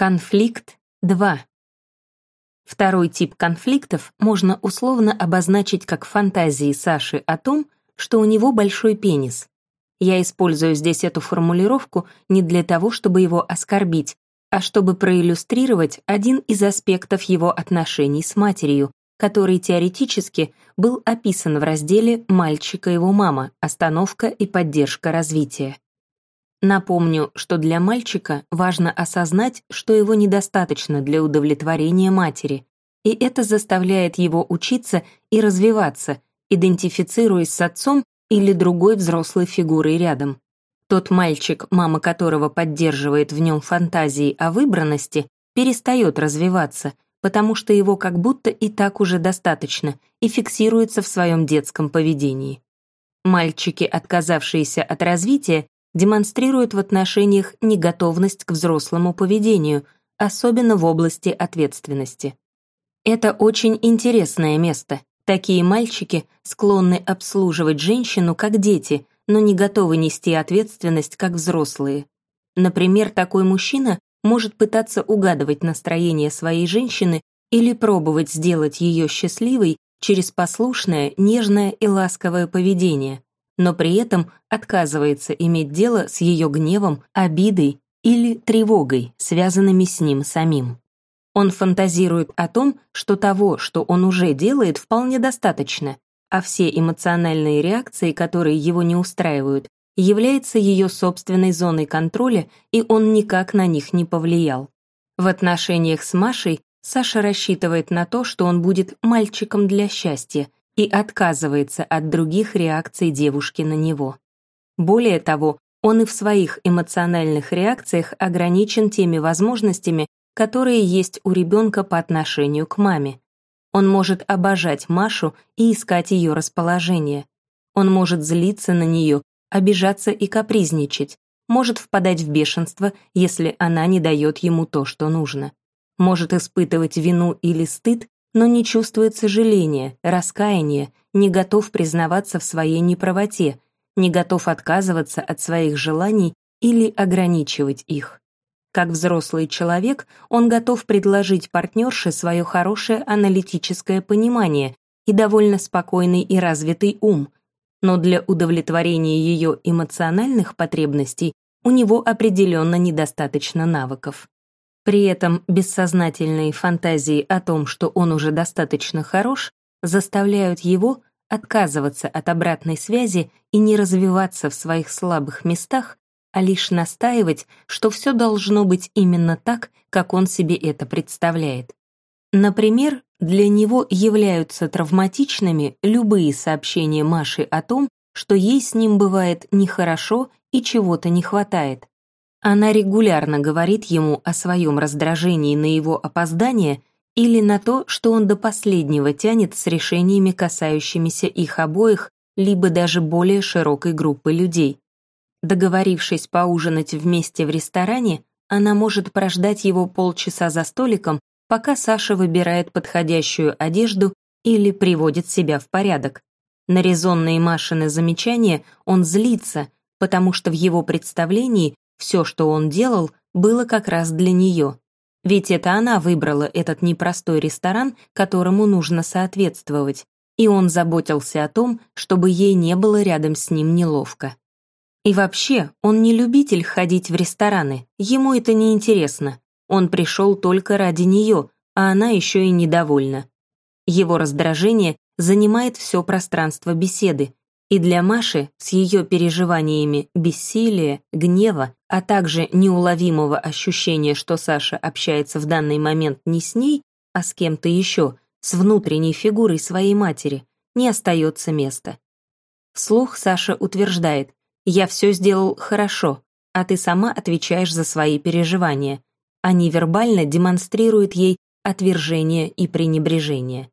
Конфликт 2. Второй тип конфликтов можно условно обозначить как фантазии Саши о том, что у него большой пенис. Я использую здесь эту формулировку не для того, чтобы его оскорбить, а чтобы проиллюстрировать один из аспектов его отношений с матерью, который теоретически был описан в разделе «Мальчика его мама. Остановка и поддержка развития». Напомню, что для мальчика важно осознать, что его недостаточно для удовлетворения матери, и это заставляет его учиться и развиваться, идентифицируясь с отцом или другой взрослой фигурой рядом. Тот мальчик, мама которого поддерживает в нем фантазии о выбранности, перестает развиваться, потому что его как будто и так уже достаточно и фиксируется в своем детском поведении. Мальчики, отказавшиеся от развития, демонстрируют в отношениях неготовность к взрослому поведению, особенно в области ответственности. Это очень интересное место. Такие мальчики склонны обслуживать женщину как дети, но не готовы нести ответственность как взрослые. Например, такой мужчина может пытаться угадывать настроение своей женщины или пробовать сделать ее счастливой через послушное, нежное и ласковое поведение, но при этом отказывается иметь дело с ее гневом, обидой или тревогой, связанными с ним самим. Он фантазирует о том, что того, что он уже делает, вполне достаточно, а все эмоциональные реакции, которые его не устраивают, являются ее собственной зоной контроля, и он никак на них не повлиял. В отношениях с Машей Саша рассчитывает на то, что он будет мальчиком для счастья, и отказывается от других реакций девушки на него. Более того, он и в своих эмоциональных реакциях ограничен теми возможностями, которые есть у ребенка по отношению к маме. Он может обожать Машу и искать ее расположение. Он может злиться на нее, обижаться и капризничать, может впадать в бешенство, если она не дает ему то, что нужно. Может испытывать вину или стыд, но не чувствует сожаления, раскаяния, не готов признаваться в своей неправоте, не готов отказываться от своих желаний или ограничивать их. Как взрослый человек, он готов предложить партнерше свое хорошее аналитическое понимание и довольно спокойный и развитый ум, но для удовлетворения ее эмоциональных потребностей у него определенно недостаточно навыков. При этом бессознательные фантазии о том, что он уже достаточно хорош, заставляют его отказываться от обратной связи и не развиваться в своих слабых местах, а лишь настаивать, что все должно быть именно так, как он себе это представляет. Например, для него являются травматичными любые сообщения Маши о том, что ей с ним бывает нехорошо и чего-то не хватает, она регулярно говорит ему о своем раздражении на его опоздание или на то, что он до последнего тянет с решениями, касающимися их обоих, либо даже более широкой группы людей. Договорившись поужинать вместе в ресторане, она может прождать его полчаса за столиком, пока Саша выбирает подходящую одежду или приводит себя в порядок. На резонные Машины замечания он злится, потому что в его представлении все, что он делал, было как раз для нее. Ведь это она выбрала этот непростой ресторан, которому нужно соответствовать, и он заботился о том, чтобы ей не было рядом с ним неловко. И вообще, он не любитель ходить в рестораны, ему это не интересно. Он пришел только ради нее, а она еще и недовольна. Его раздражение занимает все пространство беседы, и для Маши с ее переживаниями бессилия, гнева, а также неуловимого ощущения, что Саша общается в данный момент не с ней, а с кем-то еще, с внутренней фигурой своей матери, не остается места. Вслух Саша утверждает «Я все сделал хорошо, а ты сама отвечаешь за свои переживания», а невербально демонстрирует ей отвержение и пренебрежение.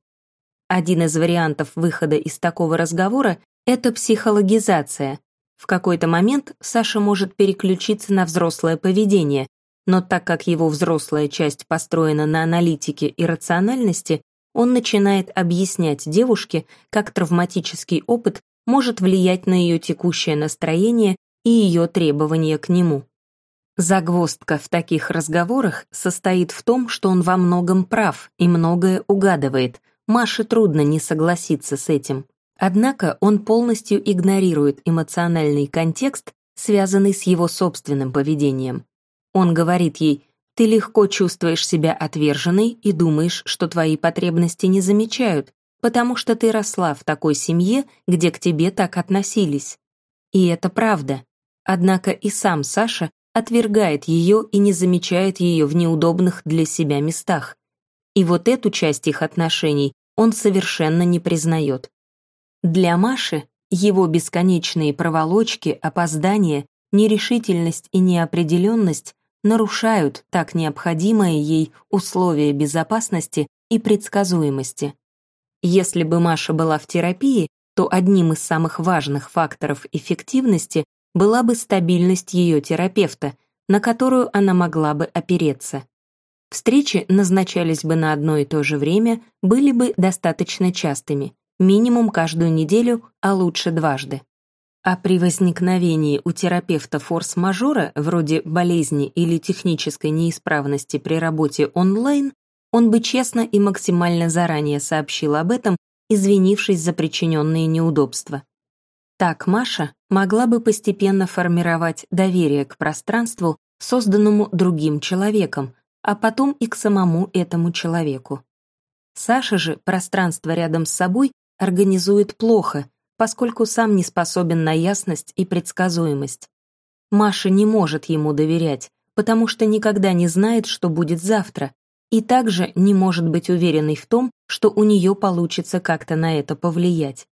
Один из вариантов выхода из такого разговора это психологизация. В какой-то момент Саша может переключиться на взрослое поведение, но так как его взрослая часть построена на аналитике и рациональности, он начинает объяснять девушке, как травматический опыт может влиять на ее текущее настроение и ее требования к нему. Загвоздка в таких разговорах состоит в том, что он во многом прав и многое угадывает. Маше трудно не согласиться с этим. Однако он полностью игнорирует эмоциональный контекст, связанный с его собственным поведением. Он говорит ей «ты легко чувствуешь себя отверженной и думаешь, что твои потребности не замечают, потому что ты росла в такой семье, где к тебе так относились». И это правда. Однако и сам Саша отвергает ее и не замечает ее в неудобных для себя местах. И вот эту часть их отношений он совершенно не признает. Для Маши его бесконечные проволочки, опоздания, нерешительность и неопределенность нарушают так необходимые ей условия безопасности и предсказуемости. Если бы Маша была в терапии, то одним из самых важных факторов эффективности была бы стабильность ее терапевта, на которую она могла бы опереться. Встречи назначались бы на одно и то же время, были бы достаточно частыми минимум каждую неделю, а лучше дважды. А при возникновении у терапевта форс-мажора, вроде болезни или технической неисправности при работе онлайн, он бы честно и максимально заранее сообщил об этом, извинившись за причиненные неудобства. Так Маша могла бы постепенно формировать доверие к пространству, созданному другим человеком, а потом и к самому этому человеку. Саша же пространство рядом с собой организует плохо, поскольку сам не способен на ясность и предсказуемость. Маша не может ему доверять, потому что никогда не знает, что будет завтра, и также не может быть уверенной в том, что у нее получится как-то на это повлиять.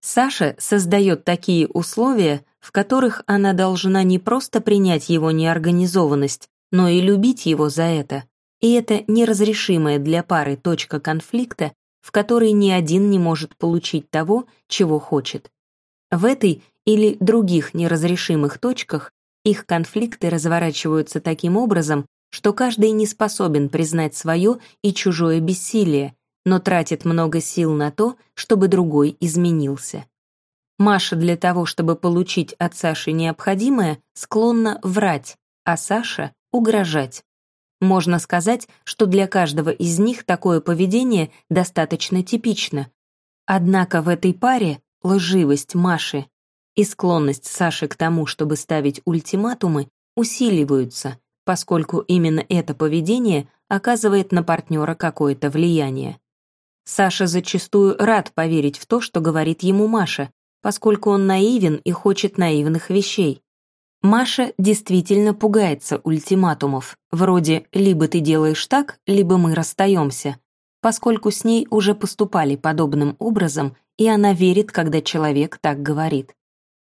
Саша создает такие условия, в которых она должна не просто принять его неорганизованность, но и любить его за это. И это неразрешимая для пары точка конфликта в которой ни один не может получить того, чего хочет. В этой или других неразрешимых точках их конфликты разворачиваются таким образом, что каждый не способен признать свое и чужое бессилие, но тратит много сил на то, чтобы другой изменился. Маша для того, чтобы получить от Саши необходимое, склонна врать, а Саша — угрожать. Можно сказать, что для каждого из них такое поведение достаточно типично. Однако в этой паре лживость Маши и склонность Саши к тому, чтобы ставить ультиматумы, усиливаются, поскольку именно это поведение оказывает на партнера какое-то влияние. Саша зачастую рад поверить в то, что говорит ему Маша, поскольку он наивен и хочет наивных вещей. Маша действительно пугается ультиматумов, вроде «либо ты делаешь так, либо мы расстаемся», поскольку с ней уже поступали подобным образом, и она верит, когда человек так говорит.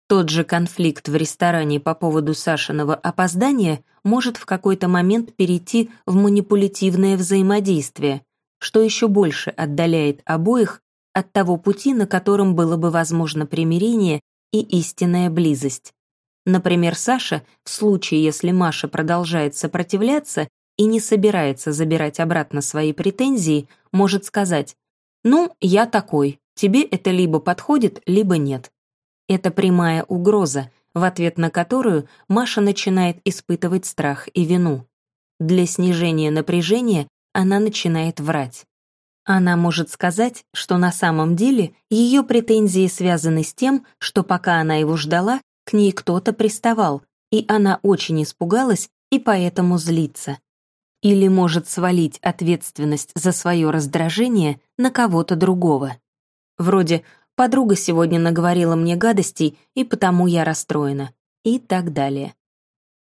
Тот же конфликт в ресторане по поводу Сашиного опоздания может в какой-то момент перейти в манипулятивное взаимодействие, что еще больше отдаляет обоих от того пути, на котором было бы возможно примирение и истинная близость. Например, Саша, в случае, если Маша продолжает сопротивляться и не собирается забирать обратно свои претензии, может сказать «Ну, я такой, тебе это либо подходит, либо нет». Это прямая угроза, в ответ на которую Маша начинает испытывать страх и вину. Для снижения напряжения она начинает врать. Она может сказать, что на самом деле ее претензии связаны с тем, что пока она его ждала, к ней кто-то приставал, и она очень испугалась и поэтому злится. Или может свалить ответственность за свое раздражение на кого-то другого. Вроде «подруга сегодня наговорила мне гадостей, и потому я расстроена» и так далее.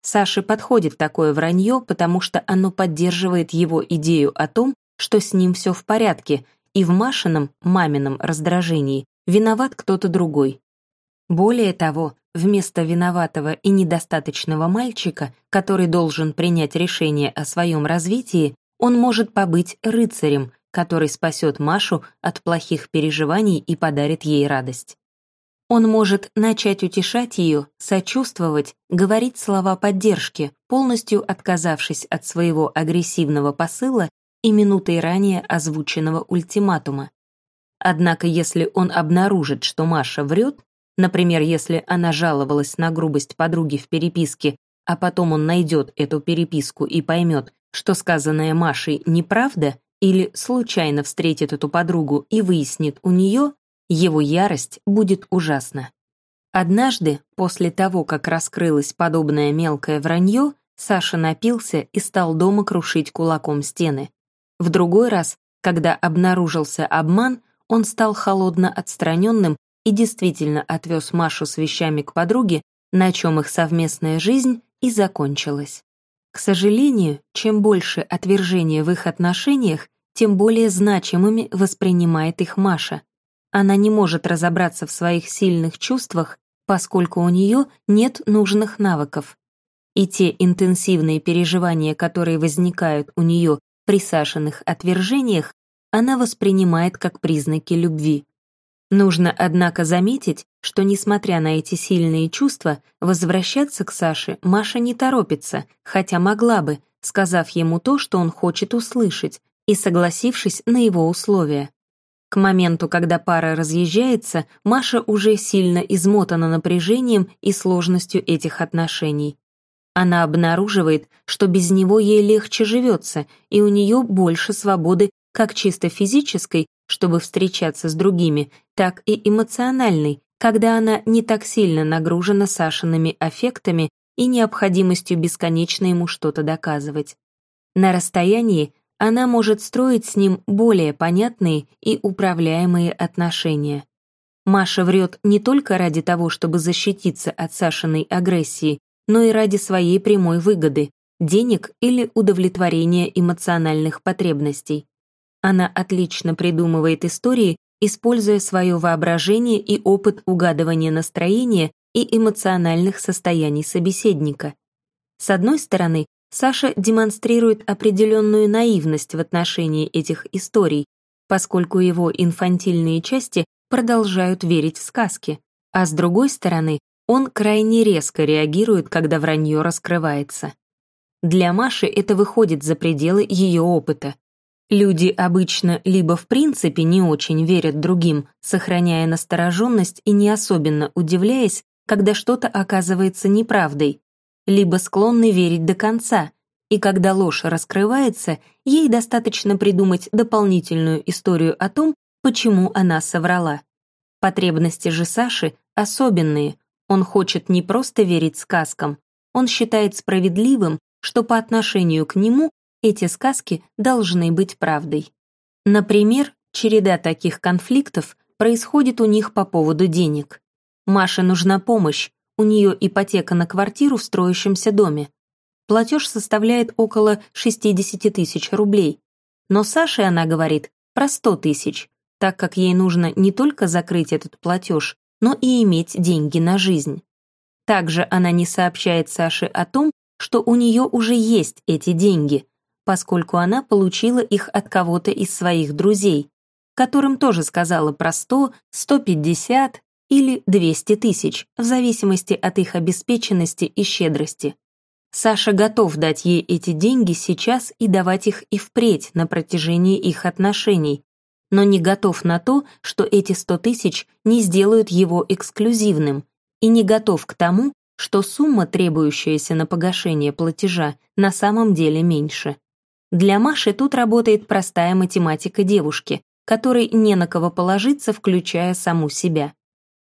Саше подходит такое вранье, потому что оно поддерживает его идею о том, что с ним все в порядке, и в Машином, мамином раздражении виноват кто-то другой. Более того, Вместо виноватого и недостаточного мальчика, который должен принять решение о своем развитии, он может побыть рыцарем, который спасет Машу от плохих переживаний и подарит ей радость. Он может начать утешать ее, сочувствовать, говорить слова поддержки, полностью отказавшись от своего агрессивного посыла и минутой ранее озвученного ультиматума. Однако если он обнаружит, что Маша врет, Например, если она жаловалась на грубость подруги в переписке, а потом он найдет эту переписку и поймет, что сказанное Машей неправда, или случайно встретит эту подругу и выяснит у нее, его ярость будет ужасна. Однажды, после того, как раскрылось подобное мелкое вранье, Саша напился и стал дома крушить кулаком стены. В другой раз, когда обнаружился обман, он стал холодно отстраненным и действительно отвез Машу с вещами к подруге, на чем их совместная жизнь и закончилась. К сожалению, чем больше отвержения в их отношениях, тем более значимыми воспринимает их Маша. Она не может разобраться в своих сильных чувствах, поскольку у нее нет нужных навыков. И те интенсивные переживания, которые возникают у нее при Сашиных отвержениях, она воспринимает как признаки любви. Нужно, однако, заметить, что, несмотря на эти сильные чувства, возвращаться к Саше Маша не торопится, хотя могла бы, сказав ему то, что он хочет услышать, и согласившись на его условия. К моменту, когда пара разъезжается, Маша уже сильно измотана напряжением и сложностью этих отношений. Она обнаруживает, что без него ей легче живется, и у нее больше свободы как чисто физической, чтобы встречаться с другими, так и эмоциональной, когда она не так сильно нагружена Сашиными аффектами и необходимостью бесконечно ему что-то доказывать. На расстоянии она может строить с ним более понятные и управляемые отношения. Маша врет не только ради того, чтобы защититься от Сашиной агрессии, но и ради своей прямой выгоды, денег или удовлетворения эмоциональных потребностей. Она отлично придумывает истории, используя свое воображение и опыт угадывания настроения и эмоциональных состояний собеседника. С одной стороны, Саша демонстрирует определенную наивность в отношении этих историй, поскольку его инфантильные части продолжают верить в сказки, а с другой стороны, он крайне резко реагирует, когда вранье раскрывается. Для Маши это выходит за пределы ее опыта. Люди обычно либо в принципе не очень верят другим, сохраняя настороженность и не особенно удивляясь, когда что-то оказывается неправдой, либо склонны верить до конца, и когда ложь раскрывается, ей достаточно придумать дополнительную историю о том, почему она соврала. Потребности же Саши особенные, он хочет не просто верить сказкам, он считает справедливым, что по отношению к нему эти сказки должны быть правдой. Например, череда таких конфликтов происходит у них по поводу денег. Маше нужна помощь, у нее ипотека на квартиру в строящемся доме. Платеж составляет около 60 тысяч рублей. Но Саше она говорит про 100 тысяч, так как ей нужно не только закрыть этот платеж, но и иметь деньги на жизнь. Также она не сообщает Саше о том, что у нее уже есть эти деньги, поскольку она получила их от кого-то из своих друзей, которым тоже сказала про 100, 150 или 200 тысяч, в зависимости от их обеспеченности и щедрости. Саша готов дать ей эти деньги сейчас и давать их и впредь на протяжении их отношений, но не готов на то, что эти 100 тысяч не сделают его эксклюзивным, и не готов к тому, что сумма, требующаяся на погашение платежа, на самом деле меньше. Для Маши тут работает простая математика девушки, которой не на кого положиться, включая саму себя.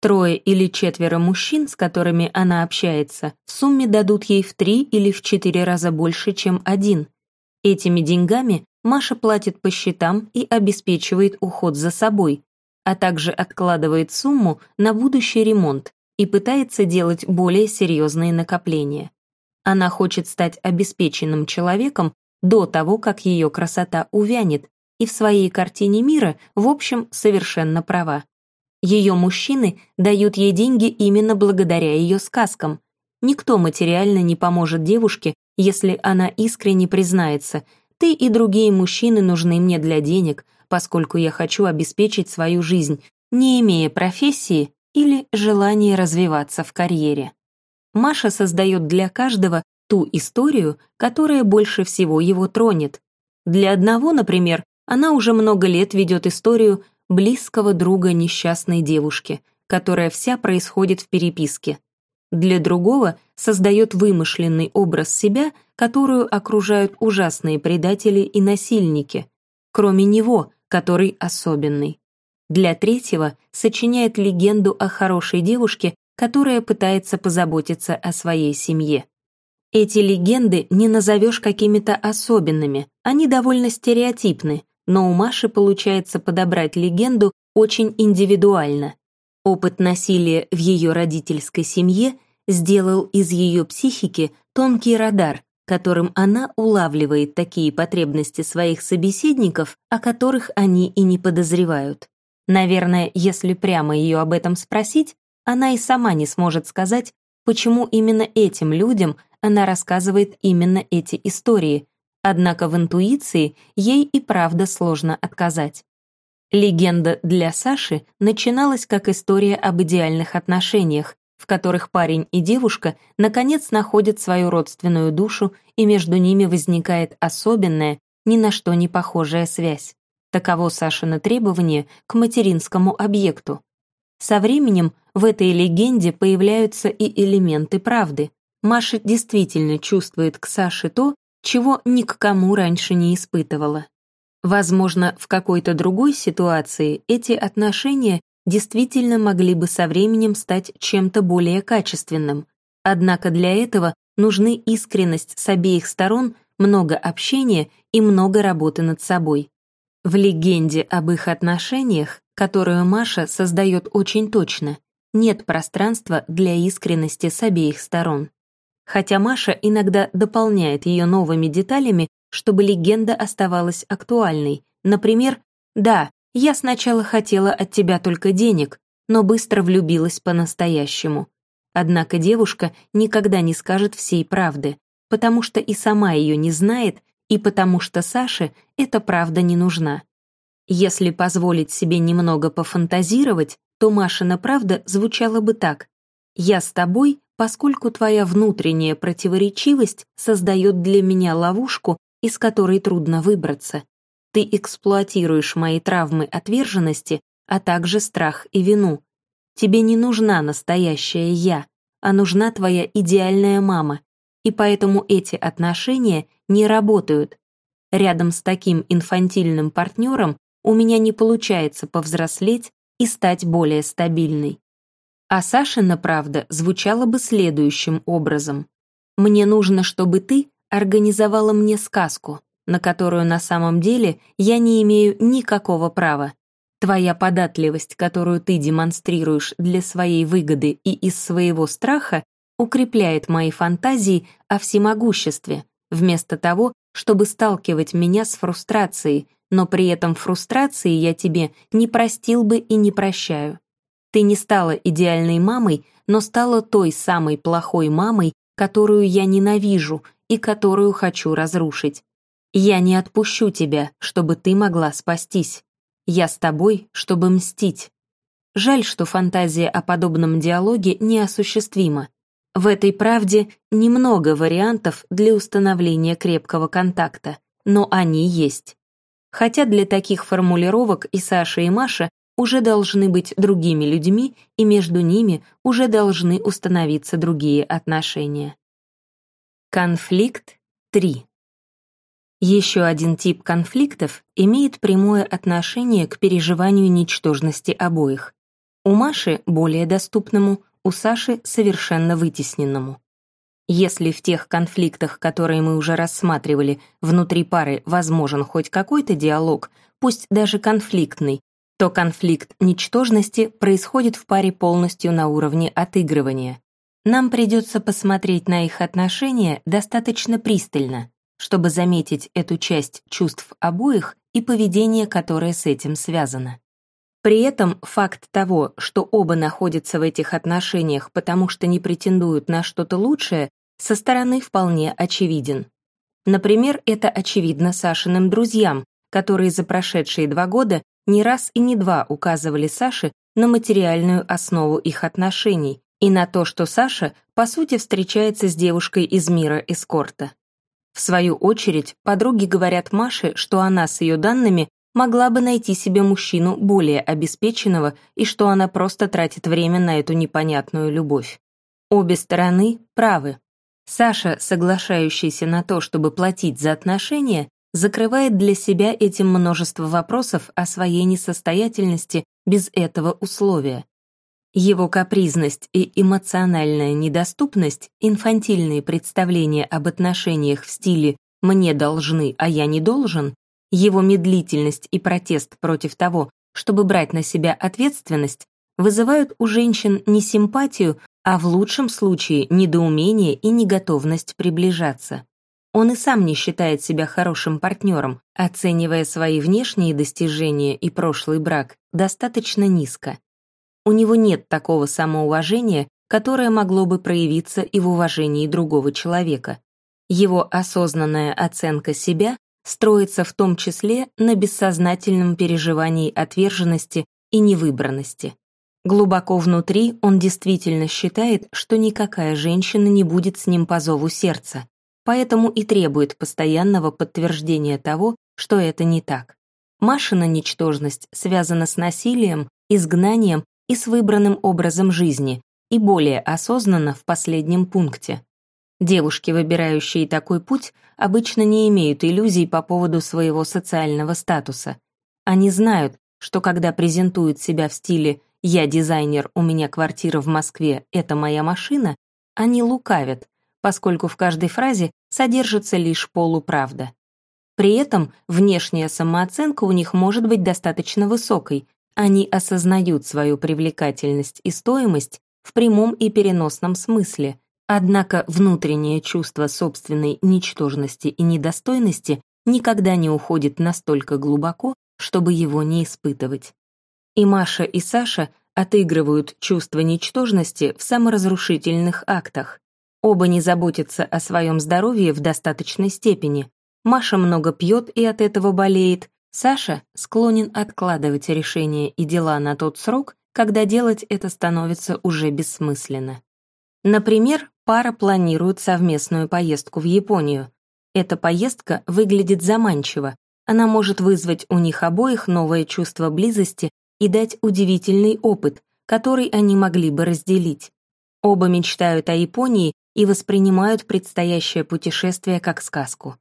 Трое или четверо мужчин, с которыми она общается, в сумме дадут ей в три или в четыре раза больше, чем один. Этими деньгами Маша платит по счетам и обеспечивает уход за собой, а также откладывает сумму на будущий ремонт и пытается делать более серьезные накопления. Она хочет стать обеспеченным человеком до того, как ее красота увянет, и в своей картине мира, в общем, совершенно права. Ее мужчины дают ей деньги именно благодаря ее сказкам. Никто материально не поможет девушке, если она искренне признается, ты и другие мужчины нужны мне для денег, поскольку я хочу обеспечить свою жизнь, не имея профессии или желания развиваться в карьере. Маша создает для каждого ту историю, которая больше всего его тронет. Для одного, например, она уже много лет ведет историю близкого друга несчастной девушки, которая вся происходит в переписке. Для другого создает вымышленный образ себя, которую окружают ужасные предатели и насильники, кроме него, который особенный. Для третьего сочиняет легенду о хорошей девушке, которая пытается позаботиться о своей семье. Эти легенды не назовешь какими-то особенными, они довольно стереотипны, но у Маши получается подобрать легенду очень индивидуально. Опыт насилия в ее родительской семье сделал из ее психики тонкий радар, которым она улавливает такие потребности своих собеседников, о которых они и не подозревают. Наверное, если прямо ее об этом спросить, она и сама не сможет сказать, почему именно этим людям она рассказывает именно эти истории, однако в интуиции ей и правда сложно отказать. Легенда для Саши начиналась как история об идеальных отношениях, в которых парень и девушка наконец находят свою родственную душу, и между ними возникает особенная, ни на что не похожая связь. Таково Сашино требование к материнскому объекту. Со временем в этой легенде появляются и элементы правды. Маша действительно чувствует к Саше то, чего ни к кому раньше не испытывала. Возможно, в какой-то другой ситуации эти отношения действительно могли бы со временем стать чем-то более качественным. Однако для этого нужны искренность с обеих сторон, много общения и много работы над собой. В легенде об их отношениях, которую Маша создает очень точно, нет пространства для искренности с обеих сторон. Хотя Маша иногда дополняет ее новыми деталями, чтобы легенда оставалась актуальной. Например, «Да, я сначала хотела от тебя только денег, но быстро влюбилась по-настоящему». Однако девушка никогда не скажет всей правды, потому что и сама ее не знает, и потому что Саше эта правда не нужна. Если позволить себе немного пофантазировать, то Машина правда звучала бы так. «Я с тобой, поскольку твоя внутренняя противоречивость создает для меня ловушку, из которой трудно выбраться. Ты эксплуатируешь мои травмы отверженности, а также страх и вину. Тебе не нужна настоящая я, а нужна твоя идеальная мама, и поэтому эти отношения не работают. Рядом с таким инфантильным партнером у меня не получается повзрослеть и стать более стабильной. А Сашина правда звучала бы следующим образом. «Мне нужно, чтобы ты организовала мне сказку, на которую на самом деле я не имею никакого права. Твоя податливость, которую ты демонстрируешь для своей выгоды и из своего страха, укрепляет мои фантазии о всемогуществе, вместо того, чтобы сталкивать меня с фрустрацией, но при этом фрустрации я тебе не простил бы и не прощаю. Ты не стала идеальной мамой, но стала той самой плохой мамой, которую я ненавижу и которую хочу разрушить. Я не отпущу тебя, чтобы ты могла спастись. Я с тобой, чтобы мстить. Жаль, что фантазия о подобном диалоге неосуществима. В этой правде немного вариантов для установления крепкого контакта, но они есть. Хотя для таких формулировок и Саша, и Маша уже должны быть другими людьми, и между ними уже должны установиться другие отношения. Конфликт 3. Еще один тип конфликтов имеет прямое отношение к переживанию ничтожности обоих. У Маши более доступному, у Саши совершенно вытесненному. Если в тех конфликтах, которые мы уже рассматривали, внутри пары возможен хоть какой-то диалог, пусть даже конфликтный, то конфликт ничтожности происходит в паре полностью на уровне отыгрывания. Нам придется посмотреть на их отношения достаточно пристально, чтобы заметить эту часть чувств обоих и поведение, которое с этим связано. При этом факт того, что оба находятся в этих отношениях, потому что не претендуют на что-то лучшее, со стороны вполне очевиден. Например, это очевидно Сашиным друзьям, которые за прошедшие два года не раз и не два указывали Саше на материальную основу их отношений и на то, что Саша, по сути, встречается с девушкой из мира эскорта. В свою очередь, подруги говорят Маше, что она с ее данными могла бы найти себе мужчину более обеспеченного и что она просто тратит время на эту непонятную любовь. Обе стороны правы. Саша, соглашающийся на то, чтобы платить за отношения, закрывает для себя этим множество вопросов о своей несостоятельности без этого условия. Его капризность и эмоциональная недоступность, инфантильные представления об отношениях в стиле «мне должны, а я не должен», его медлительность и протест против того, чтобы брать на себя ответственность, вызывают у женщин не симпатию, а в лучшем случае недоумение и неготовность приближаться. Он и сам не считает себя хорошим партнером, оценивая свои внешние достижения и прошлый брак достаточно низко. У него нет такого самоуважения, которое могло бы проявиться и в уважении другого человека. Его осознанная оценка себя строится в том числе на бессознательном переживании отверженности и невыбранности. Глубоко внутри он действительно считает, что никакая женщина не будет с ним по зову сердца, поэтому и требует постоянного подтверждения того, что это не так. Машина ничтожность связана с насилием, изгнанием и с выбранным образом жизни, и более осознанно в последнем пункте. Девушки, выбирающие такой путь, обычно не имеют иллюзий по поводу своего социального статуса. Они знают, что когда презентуют себя в стиле «я дизайнер, у меня квартира в Москве, это моя машина», они лукавят, поскольку в каждой фразе содержится лишь полуправда. При этом внешняя самооценка у них может быть достаточно высокой, они осознают свою привлекательность и стоимость в прямом и переносном смысле, Однако внутреннее чувство собственной ничтожности и недостойности никогда не уходит настолько глубоко, чтобы его не испытывать. И Маша, и Саша отыгрывают чувство ничтожности в саморазрушительных актах. Оба не заботятся о своем здоровье в достаточной степени. Маша много пьет и от этого болеет, Саша склонен откладывать решения и дела на тот срок, когда делать это становится уже бессмысленно. Например, пара планирует совместную поездку в Японию. Эта поездка выглядит заманчиво. Она может вызвать у них обоих новое чувство близости и дать удивительный опыт, который они могли бы разделить. Оба мечтают о Японии и воспринимают предстоящее путешествие как сказку.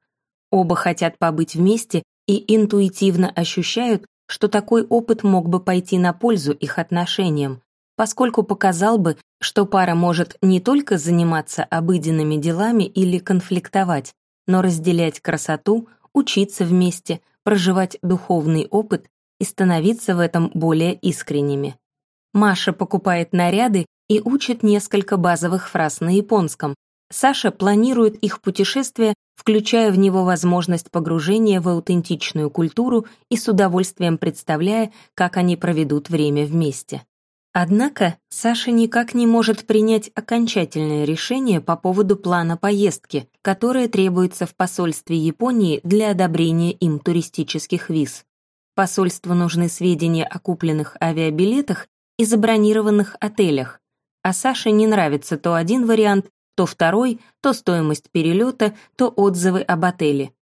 Оба хотят побыть вместе и интуитивно ощущают, что такой опыт мог бы пойти на пользу их отношениям, поскольку показал бы, что пара может не только заниматься обыденными делами или конфликтовать, но разделять красоту, учиться вместе, проживать духовный опыт и становиться в этом более искренними. Маша покупает наряды и учит несколько базовых фраз на японском. Саша планирует их путешествие, включая в него возможность погружения в аутентичную культуру и с удовольствием представляя, как они проведут время вместе. Однако Саша никак не может принять окончательное решение по поводу плана поездки, которое требуется в посольстве Японии для одобрения им туристических виз. Посольству нужны сведения о купленных авиабилетах и забронированных отелях, а Саше не нравится то один вариант, то второй, то стоимость перелета, то отзывы об отеле.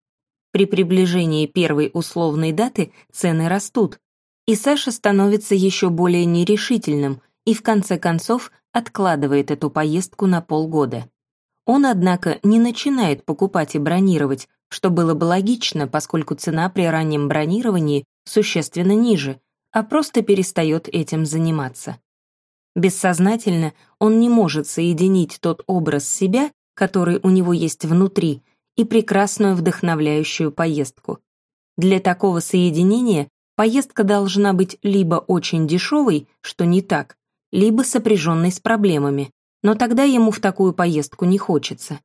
При приближении первой условной даты цены растут, и Саша становится еще более нерешительным и в конце концов откладывает эту поездку на полгода. Он, однако, не начинает покупать и бронировать, что было бы логично, поскольку цена при раннем бронировании существенно ниже, а просто перестает этим заниматься. Бессознательно он не может соединить тот образ себя, который у него есть внутри, и прекрасную вдохновляющую поездку. Для такого соединения Поездка должна быть либо очень дешевой, что не так, либо сопряженной с проблемами, но тогда ему в такую поездку не хочется.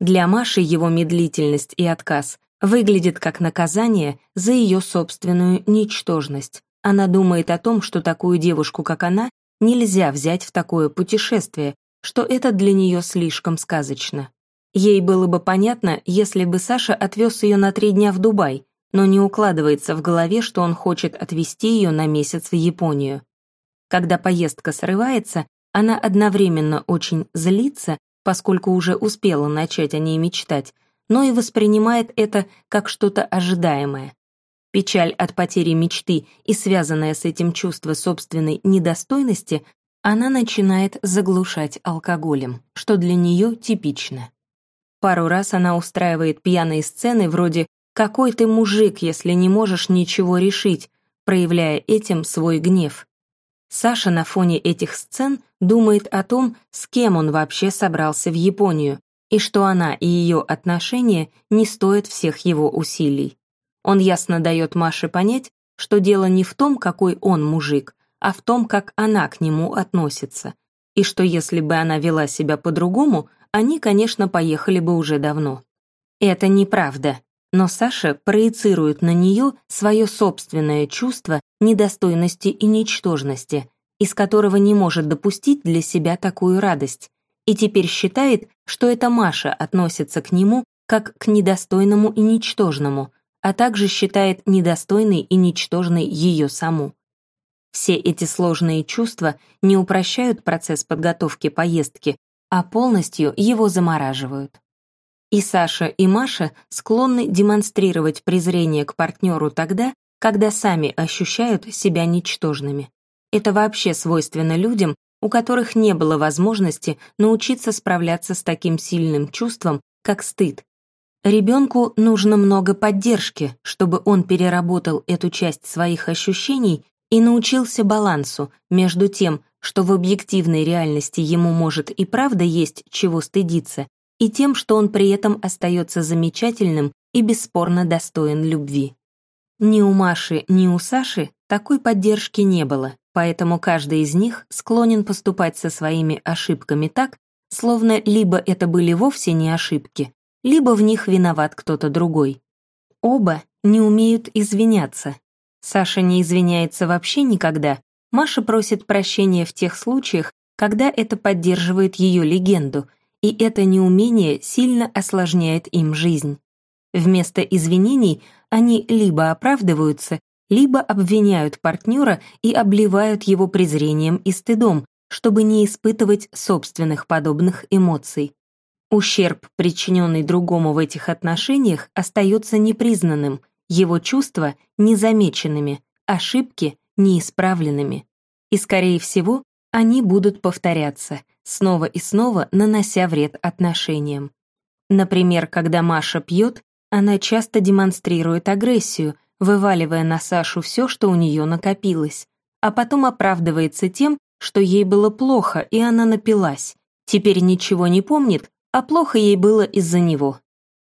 Для Маши его медлительность и отказ выглядит как наказание за ее собственную ничтожность. Она думает о том, что такую девушку, как она, нельзя взять в такое путешествие, что это для нее слишком сказочно. Ей было бы понятно, если бы Саша отвез ее на три дня в Дубай, но не укладывается в голове, что он хочет отвезти ее на месяц в Японию. Когда поездка срывается, она одновременно очень злится, поскольку уже успела начать о ней мечтать, но и воспринимает это как что-то ожидаемое. Печаль от потери мечты и связанное с этим чувство собственной недостойности она начинает заглушать алкоголем, что для нее типично. Пару раз она устраивает пьяные сцены вроде «Какой ты мужик, если не можешь ничего решить», проявляя этим свой гнев. Саша на фоне этих сцен думает о том, с кем он вообще собрался в Японию, и что она и ее отношения не стоят всех его усилий. Он ясно дает Маше понять, что дело не в том, какой он мужик, а в том, как она к нему относится, и что если бы она вела себя по-другому, они, конечно, поехали бы уже давно. Это неправда, но Саша проецирует на нее свое собственное чувство недостойности и ничтожности, из которого не может допустить для себя такую радость, и теперь считает, что это Маша относится к нему как к недостойному и ничтожному, а также считает недостойной и ничтожной ее саму. Все эти сложные чувства не упрощают процесс подготовки поездки, а полностью его замораживают. И Саша, и Маша склонны демонстрировать презрение к партнеру тогда, когда сами ощущают себя ничтожными. Это вообще свойственно людям, у которых не было возможности научиться справляться с таким сильным чувством, как стыд. Ребенку нужно много поддержки, чтобы он переработал эту часть своих ощущений и научился балансу между тем, что в объективной реальности ему может и правда есть чего стыдиться, и тем, что он при этом остается замечательным и бесспорно достоин любви. Ни у Маши, ни у Саши такой поддержки не было, поэтому каждый из них склонен поступать со своими ошибками так, словно либо это были вовсе не ошибки, либо в них виноват кто-то другой. Оба не умеют извиняться. Саша не извиняется вообще никогда, Маша просит прощения в тех случаях, когда это поддерживает ее легенду, и это неумение сильно осложняет им жизнь. Вместо извинений они либо оправдываются, либо обвиняют партнера и обливают его презрением и стыдом, чтобы не испытывать собственных подобных эмоций. Ущерб, причиненный другому в этих отношениях, остается непризнанным, его чувства — незамеченными, ошибки — неисправленными. И, скорее всего, они будут повторяться, снова и снова нанося вред отношениям. Например, когда Маша пьет, она часто демонстрирует агрессию, вываливая на Сашу все, что у нее накопилось, а потом оправдывается тем, что ей было плохо, и она напилась. Теперь ничего не помнит, а плохо ей было из-за него.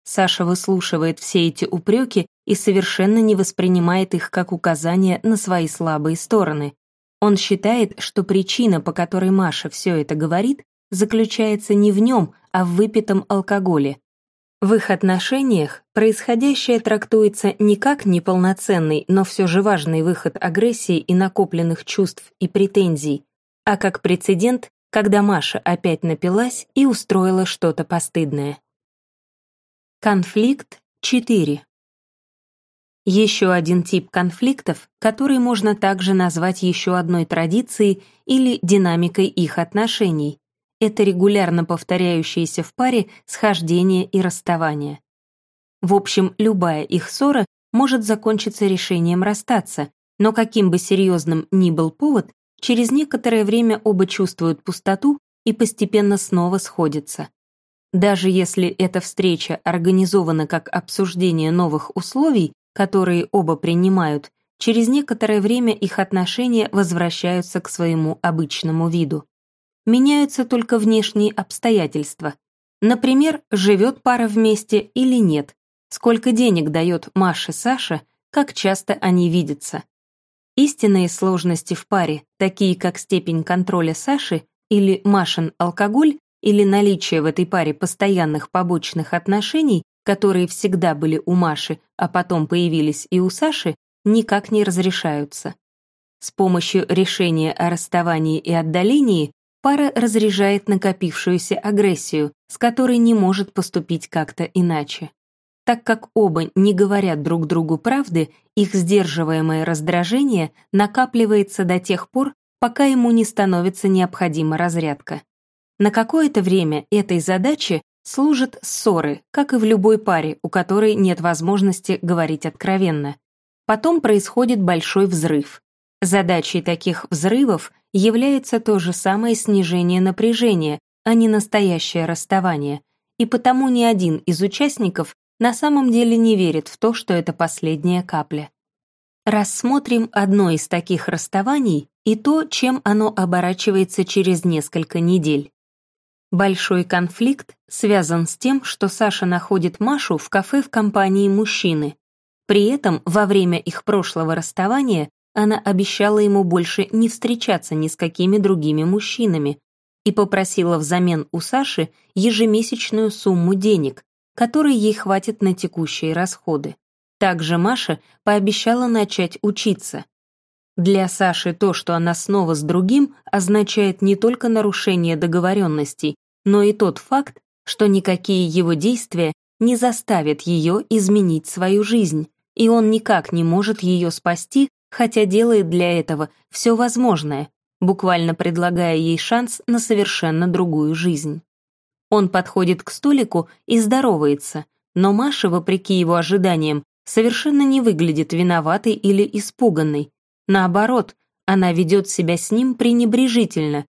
Саша выслушивает все эти упреки и совершенно не воспринимает их как указания на свои слабые стороны. Он считает, что причина, по которой Маша все это говорит, заключается не в нем, а в выпитом алкоголе. В их отношениях происходящее трактуется не как неполноценный, но все же важный выход агрессии и накопленных чувств и претензий, а как прецедент, когда Маша опять напилась и устроила что-то постыдное. Конфликт 4. Еще один тип конфликтов, который можно также назвать еще одной традицией или динамикой их отношений. Это регулярно повторяющиеся в паре схождение и расставание. В общем, любая их ссора может закончиться решением расстаться, но каким бы серьезным ни был повод, через некоторое время оба чувствуют пустоту и постепенно снова сходятся. Даже если эта встреча организована как обсуждение новых условий, которые оба принимают, через некоторое время их отношения возвращаются к своему обычному виду. Меняются только внешние обстоятельства. Например, живет пара вместе или нет, сколько денег дает Маша Саша, как часто они видятся. Истинные сложности в паре, такие как степень контроля Саши или Машин алкоголь, или наличие в этой паре постоянных побочных отношений, которые всегда были у Маши, а потом появились и у Саши, никак не разрешаются. С помощью решения о расставании и отдалении пара разряжает накопившуюся агрессию, с которой не может поступить как-то иначе. Так как оба не говорят друг другу правды, их сдерживаемое раздражение накапливается до тех пор, пока ему не становится необходима разрядка. На какое-то время этой задаче служат ссоры, как и в любой паре, у которой нет возможности говорить откровенно. Потом происходит большой взрыв. Задачей таких взрывов является то же самое снижение напряжения, а не настоящее расставание, и потому ни один из участников на самом деле не верит в то, что это последняя капля. Рассмотрим одно из таких расставаний и то, чем оно оборачивается через несколько недель. Большой конфликт связан с тем, что Саша находит Машу в кафе в компании мужчины. При этом во время их прошлого расставания она обещала ему больше не встречаться ни с какими другими мужчинами и попросила взамен у Саши ежемесячную сумму денег, которой ей хватит на текущие расходы. Также Маша пообещала начать учиться. Для Саши то, что она снова с другим, означает не только нарушение договоренностей, но и тот факт, что никакие его действия не заставят ее изменить свою жизнь, и он никак не может ее спасти, хотя делает для этого все возможное, буквально предлагая ей шанс на совершенно другую жизнь. Он подходит к столику и здоровается, но Маша, вопреки его ожиданиям, совершенно не выглядит виноватой или испуганной. Наоборот, она ведет себя с ним пренебрежительно,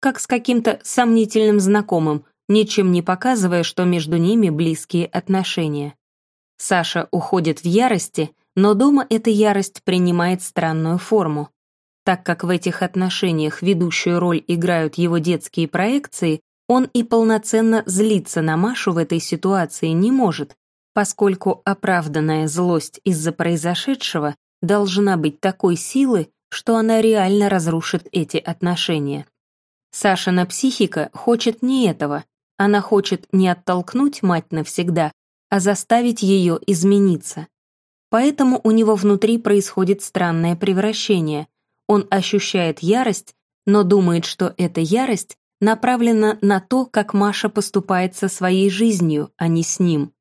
как с каким-то сомнительным знакомым, ничем не показывая, что между ними близкие отношения. Саша уходит в ярости, но дома эта ярость принимает странную форму. Так как в этих отношениях ведущую роль играют его детские проекции, он и полноценно злиться на Машу в этой ситуации не может, поскольку оправданная злость из-за произошедшего должна быть такой силы, что она реально разрушит эти отношения. Сашина психика хочет не этого, она хочет не оттолкнуть мать навсегда, а заставить ее измениться. Поэтому у него внутри происходит странное превращение. Он ощущает ярость, но думает, что эта ярость направлена на то, как Маша поступает со своей жизнью, а не с ним.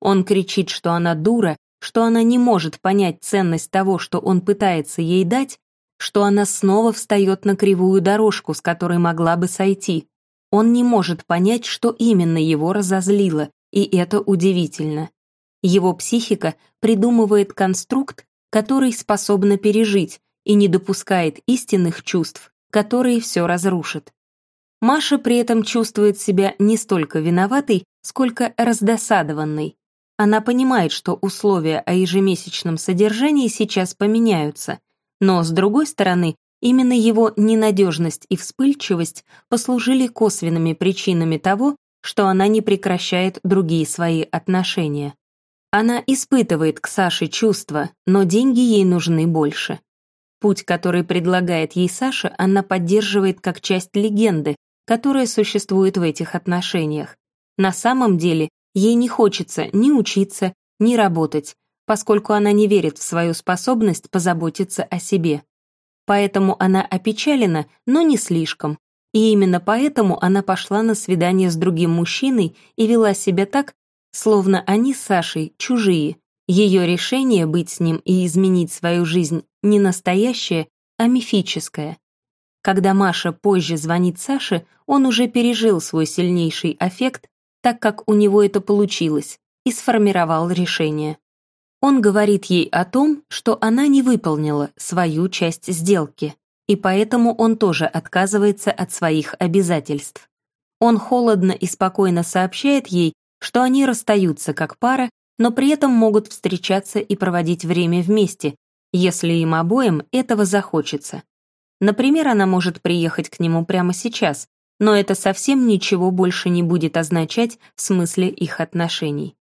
Он кричит, что она дура, что она не может понять ценность того, что он пытается ей дать, что она снова встает на кривую дорожку, с которой могла бы сойти. Он не может понять, что именно его разозлило, и это удивительно. Его психика придумывает конструкт, который способна пережить и не допускает истинных чувств, которые все разрушат. Маша при этом чувствует себя не столько виноватой, сколько раздосадованной. Она понимает, что условия о ежемесячном содержании сейчас поменяются, но, с другой стороны, именно его ненадежность и вспыльчивость послужили косвенными причинами того, что она не прекращает другие свои отношения. Она испытывает к Саше чувства, но деньги ей нужны больше. Путь, который предлагает ей Саша, она поддерживает как часть легенды, которая существует в этих отношениях. На самом деле, ей не хочется ни учиться, ни работать, поскольку она не верит в свою способность позаботиться о себе. Поэтому она опечалена, но не слишком, и именно поэтому она пошла на свидание с другим мужчиной и вела себя так, словно они с Сашей чужие. Ее решение быть с ним и изменить свою жизнь не настоящее, а мифическое. Когда Маша позже звонит Саше, он уже пережил свой сильнейший аффект, так как у него это получилось, и сформировал решение. Он говорит ей о том, что она не выполнила свою часть сделки, и поэтому он тоже отказывается от своих обязательств. Он холодно и спокойно сообщает ей, что они расстаются как пара, но при этом могут встречаться и проводить время вместе, если им обоим этого захочется. Например, она может приехать к нему прямо сейчас, но это совсем ничего больше не будет означать в смысле их отношений.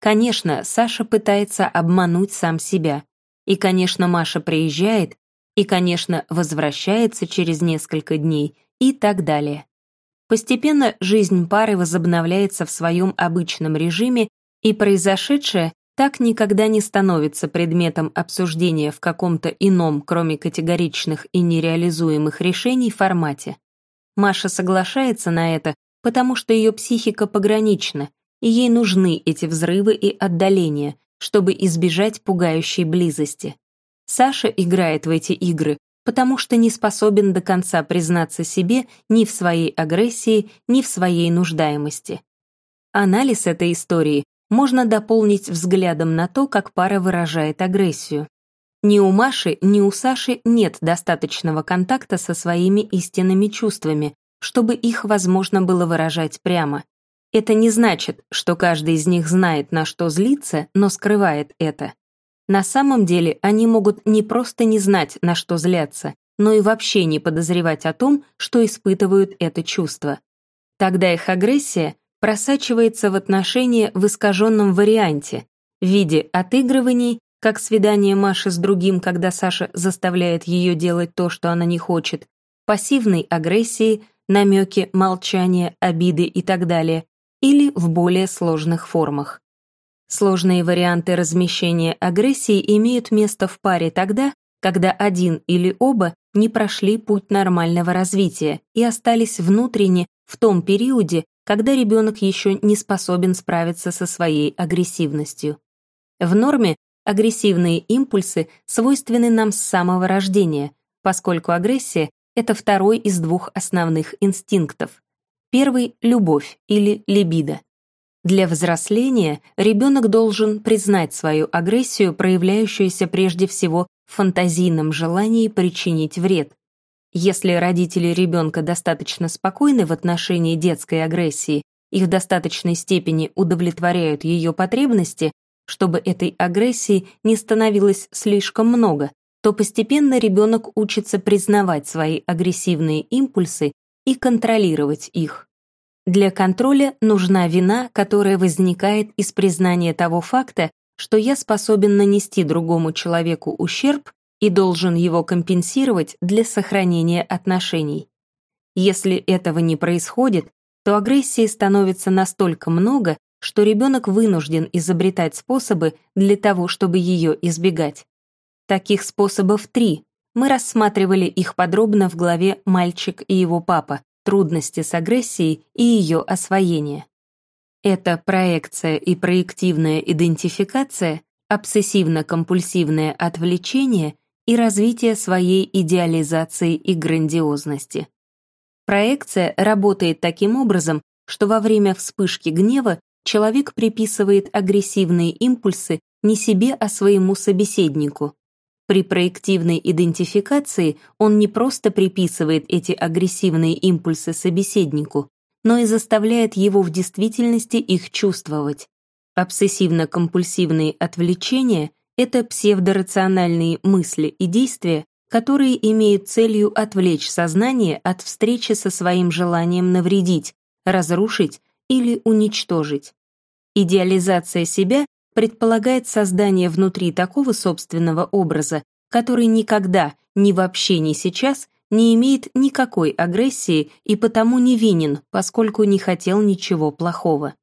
Конечно, Саша пытается обмануть сам себя. И, конечно, Маша приезжает и, конечно, возвращается через несколько дней и так далее. Постепенно жизнь пары возобновляется в своем обычном режиме, и произошедшее так никогда не становится предметом обсуждения в каком-то ином, кроме категоричных и нереализуемых решений, формате. Маша соглашается на это, потому что ее психика погранична, и ей нужны эти взрывы и отдаления, чтобы избежать пугающей близости. Саша играет в эти игры, потому что не способен до конца признаться себе ни в своей агрессии, ни в своей нуждаемости. Анализ этой истории можно дополнить взглядом на то, как пара выражает агрессию. Ни у Маши, ни у Саши нет достаточного контакта со своими истинными чувствами, чтобы их возможно было выражать прямо. Это не значит, что каждый из них знает, на что злиться, но скрывает это. На самом деле они могут не просто не знать, на что злятся, но и вообще не подозревать о том, что испытывают это чувство. Тогда их агрессия просачивается в отношения в искаженном варианте, в виде отыгрываний, как свидание Маши с другим, когда Саша заставляет ее делать то, что она не хочет, пассивной агрессии, намеки, молчания, обиды и так далее, или в более сложных формах. Сложные варианты размещения агрессии имеют место в паре тогда, когда один или оба не прошли путь нормального развития и остались внутренне в том периоде, когда ребенок еще не способен справиться со своей агрессивностью. В норме агрессивные импульсы свойственны нам с самого рождения, поскольку агрессия — это второй из двух основных инстинктов. Первый — любовь или либидо. Для взросления ребенок должен признать свою агрессию, проявляющуюся прежде всего в фантазийном желании причинить вред. Если родители ребенка достаточно спокойны в отношении детской агрессии и в достаточной степени удовлетворяют ее потребности, чтобы этой агрессии не становилось слишком много, то постепенно ребенок учится признавать свои агрессивные импульсы и контролировать их. Для контроля нужна вина, которая возникает из признания того факта, что я способен нанести другому человеку ущерб и должен его компенсировать для сохранения отношений. Если этого не происходит, то агрессии становится настолько много, что ребенок вынужден изобретать способы для того, чтобы ее избегать. Таких способов три. Мы рассматривали их подробно в главе «Мальчик и его папа», трудности с агрессией и ее освоение. Это проекция и проективная идентификация, обсессивно-компульсивное отвлечение и развитие своей идеализации и грандиозности. Проекция работает таким образом, что во время вспышки гнева человек приписывает агрессивные импульсы не себе, а своему собеседнику, при проективной идентификации он не просто приписывает эти агрессивные импульсы собеседнику, но и заставляет его в действительности их чувствовать. Обсессивно-компульсивные отвлечения — это псевдорациональные мысли и действия, которые имеют целью отвлечь сознание от встречи со своим желанием навредить, разрушить или уничтожить. Идеализация себя предполагает создание внутри такого собственного образа, который никогда, ни вообще, ни сейчас не имеет никакой агрессии и потому не винен, поскольку не хотел ничего плохого.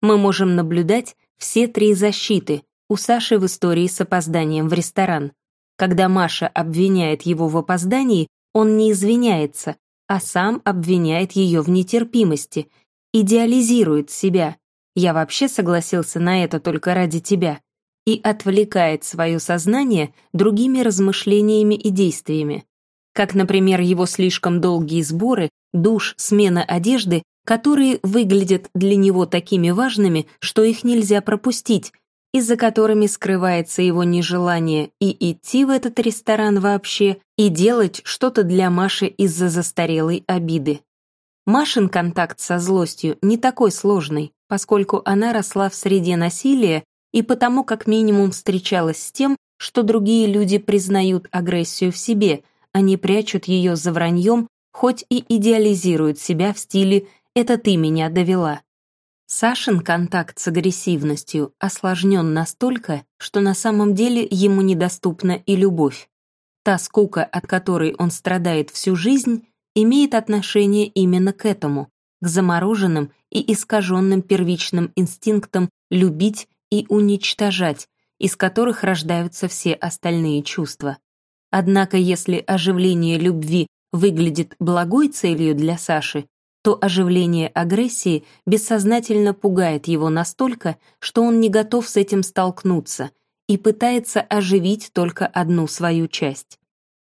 Мы можем наблюдать все три защиты у Саши в истории с опозданием в ресторан. Когда Маша обвиняет его в опоздании, он не извиняется, а сам обвиняет ее в нетерпимости, идеализирует себя, я вообще согласился на это только ради тебя, и отвлекает свое сознание другими размышлениями и действиями, как, например, его слишком долгие сборы, душ, смена одежды, которые выглядят для него такими важными, что их нельзя пропустить, и за которыми скрывается его нежелание и идти в этот ресторан вообще, и делать что-то для Маши из-за застарелой обиды. Машин контакт со злостью не такой сложный, поскольку она росла в среде насилия и потому как минимум встречалась с тем, что другие люди признают агрессию в себе, а не прячут ее за враньем, хоть и идеализируют себя в стиле «это ты меня довела». Сашин контакт с агрессивностью осложнен настолько, что на самом деле ему недоступна и любовь. Та скука, от которой он страдает всю жизнь, имеет отношение именно к этому, к замороженным и искаженным первичным инстинктам любить и уничтожать, из которых рождаются все остальные чувства. Однако если оживление любви выглядит благой целью для Саши, то оживление агрессии бессознательно пугает его настолько, что он не готов с этим столкнуться и пытается оживить только одну свою часть.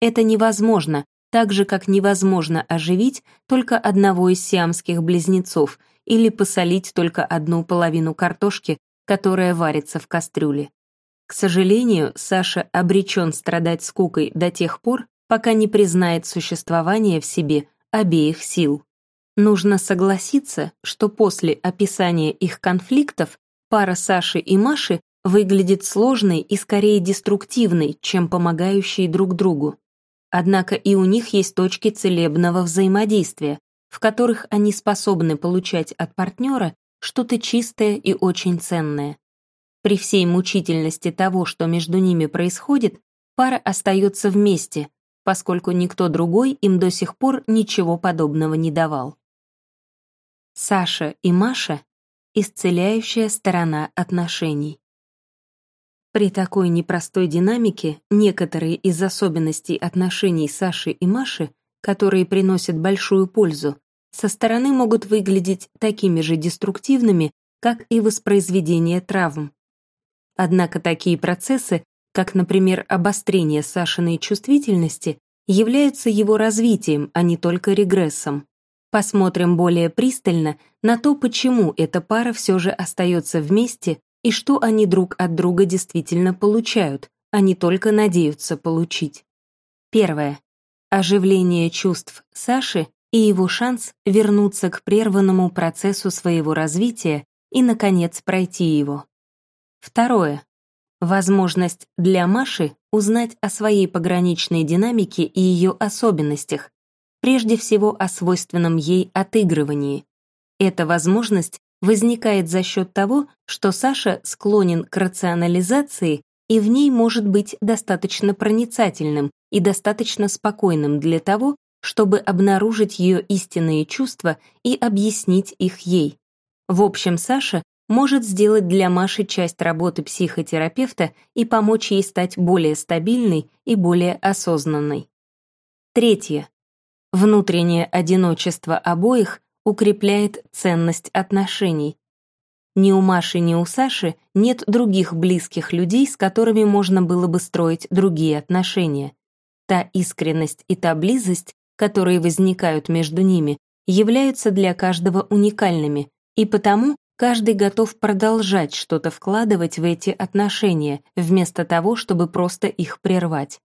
Это невозможно, так же, как невозможно оживить только одного из сиамских близнецов или посолить только одну половину картошки, которая варится в кастрюле. К сожалению, Саша обречен страдать скукой до тех пор, пока не признает существование в себе обеих сил. Нужно согласиться, что после описания их конфликтов пара Саши и Маши выглядит сложной и скорее деструктивной, чем помогающей друг другу. Однако и у них есть точки целебного взаимодействия, в которых они способны получать от партнера что-то чистое и очень ценное. При всей мучительности того, что между ними происходит, пара остается вместе, поскольку никто другой им до сих пор ничего подобного не давал. Саша и Маша — исцеляющая сторона отношений. При такой непростой динамике некоторые из особенностей отношений Саши и Маши, которые приносят большую пользу, со стороны могут выглядеть такими же деструктивными, как и воспроизведение травм. Однако такие процессы, как, например, обострение Сашиной чувствительности, являются его развитием, а не только регрессом. Посмотрим более пристально на то, почему эта пара все же остается вместе и что они друг от друга действительно получают, а не только надеются получить. Первое. Оживление чувств Саши и его шанс вернуться к прерванному процессу своего развития и, наконец, пройти его. Второе. Возможность для Маши узнать о своей пограничной динамике и ее особенностях, прежде всего о свойственном ей отыгрывании. Эта возможность возникает за счет того, что Саша склонен к рационализации и в ней может быть достаточно проницательным и достаточно спокойным для того, чтобы обнаружить ее истинные чувства и объяснить их ей. В общем, Саша может сделать для Маши часть работы психотерапевта и помочь ей стать более стабильной и более осознанной. Третье. Внутреннее одиночество обоих укрепляет ценность отношений. Ни у Маши, ни у Саши нет других близких людей, с которыми можно было бы строить другие отношения. Та искренность и та близость, которые возникают между ними, являются для каждого уникальными, и потому Каждый готов продолжать что-то вкладывать в эти отношения, вместо того, чтобы просто их прервать.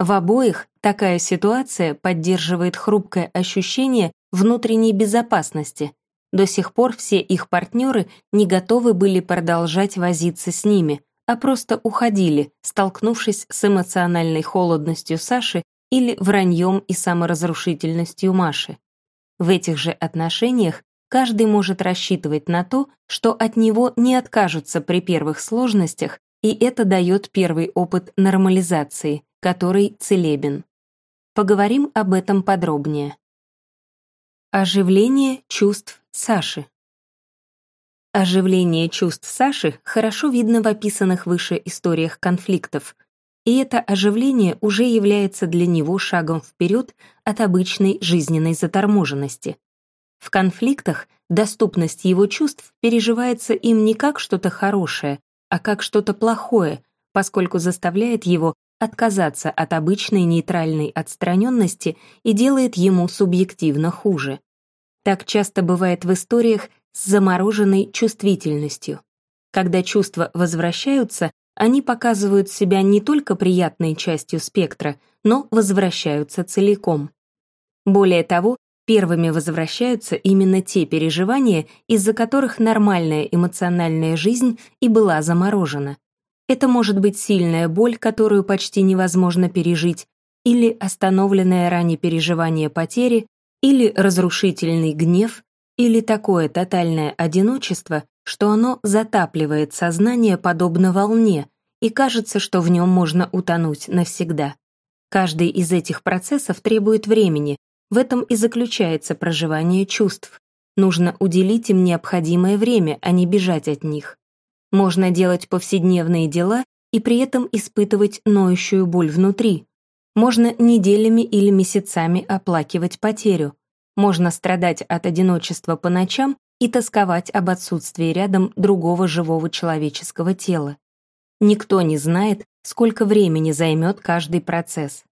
В обоих такая ситуация поддерживает хрупкое ощущение внутренней безопасности. До сих пор все их партнеры не готовы были продолжать возиться с ними, а просто уходили, столкнувшись с эмоциональной холодностью Саши или враньем и саморазрушительностью Маши. В этих же отношениях каждый может рассчитывать на то, что от него не откажутся при первых сложностях, и это дает первый опыт нормализации, который целебен. Поговорим об этом подробнее. Оживление чувств Саши. Оживление чувств Саши хорошо видно в описанных выше историях конфликтов, и это оживление уже является для него шагом вперед от обычной жизненной заторможенности. В конфликтах доступность его чувств переживается им не как что-то хорошее, а как что-то плохое, поскольку заставляет его отказаться от обычной нейтральной отстраненности и делает ему субъективно хуже. Так часто бывает в историях с замороженной чувствительностью. Когда чувства возвращаются, они показывают себя не только приятной частью спектра, но возвращаются целиком. Более того, Первыми возвращаются именно те переживания, из-за которых нормальная эмоциональная жизнь и была заморожена. Это может быть сильная боль, которую почти невозможно пережить, или остановленное ранее переживание потери, или разрушительный гнев, или такое тотальное одиночество, что оно затапливает сознание подобно волне, и кажется, что в нем можно утонуть навсегда. Каждый из этих процессов требует времени, в этом и заключается проживание чувств. Нужно уделить им необходимое время, а не бежать от них. Можно делать повседневные дела и при этом испытывать ноющую боль внутри. Можно неделями или месяцами оплакивать потерю. Можно страдать от одиночества по ночам и тосковать об отсутствии рядом другого живого человеческого тела. Никто не знает, сколько времени займет каждый процесс.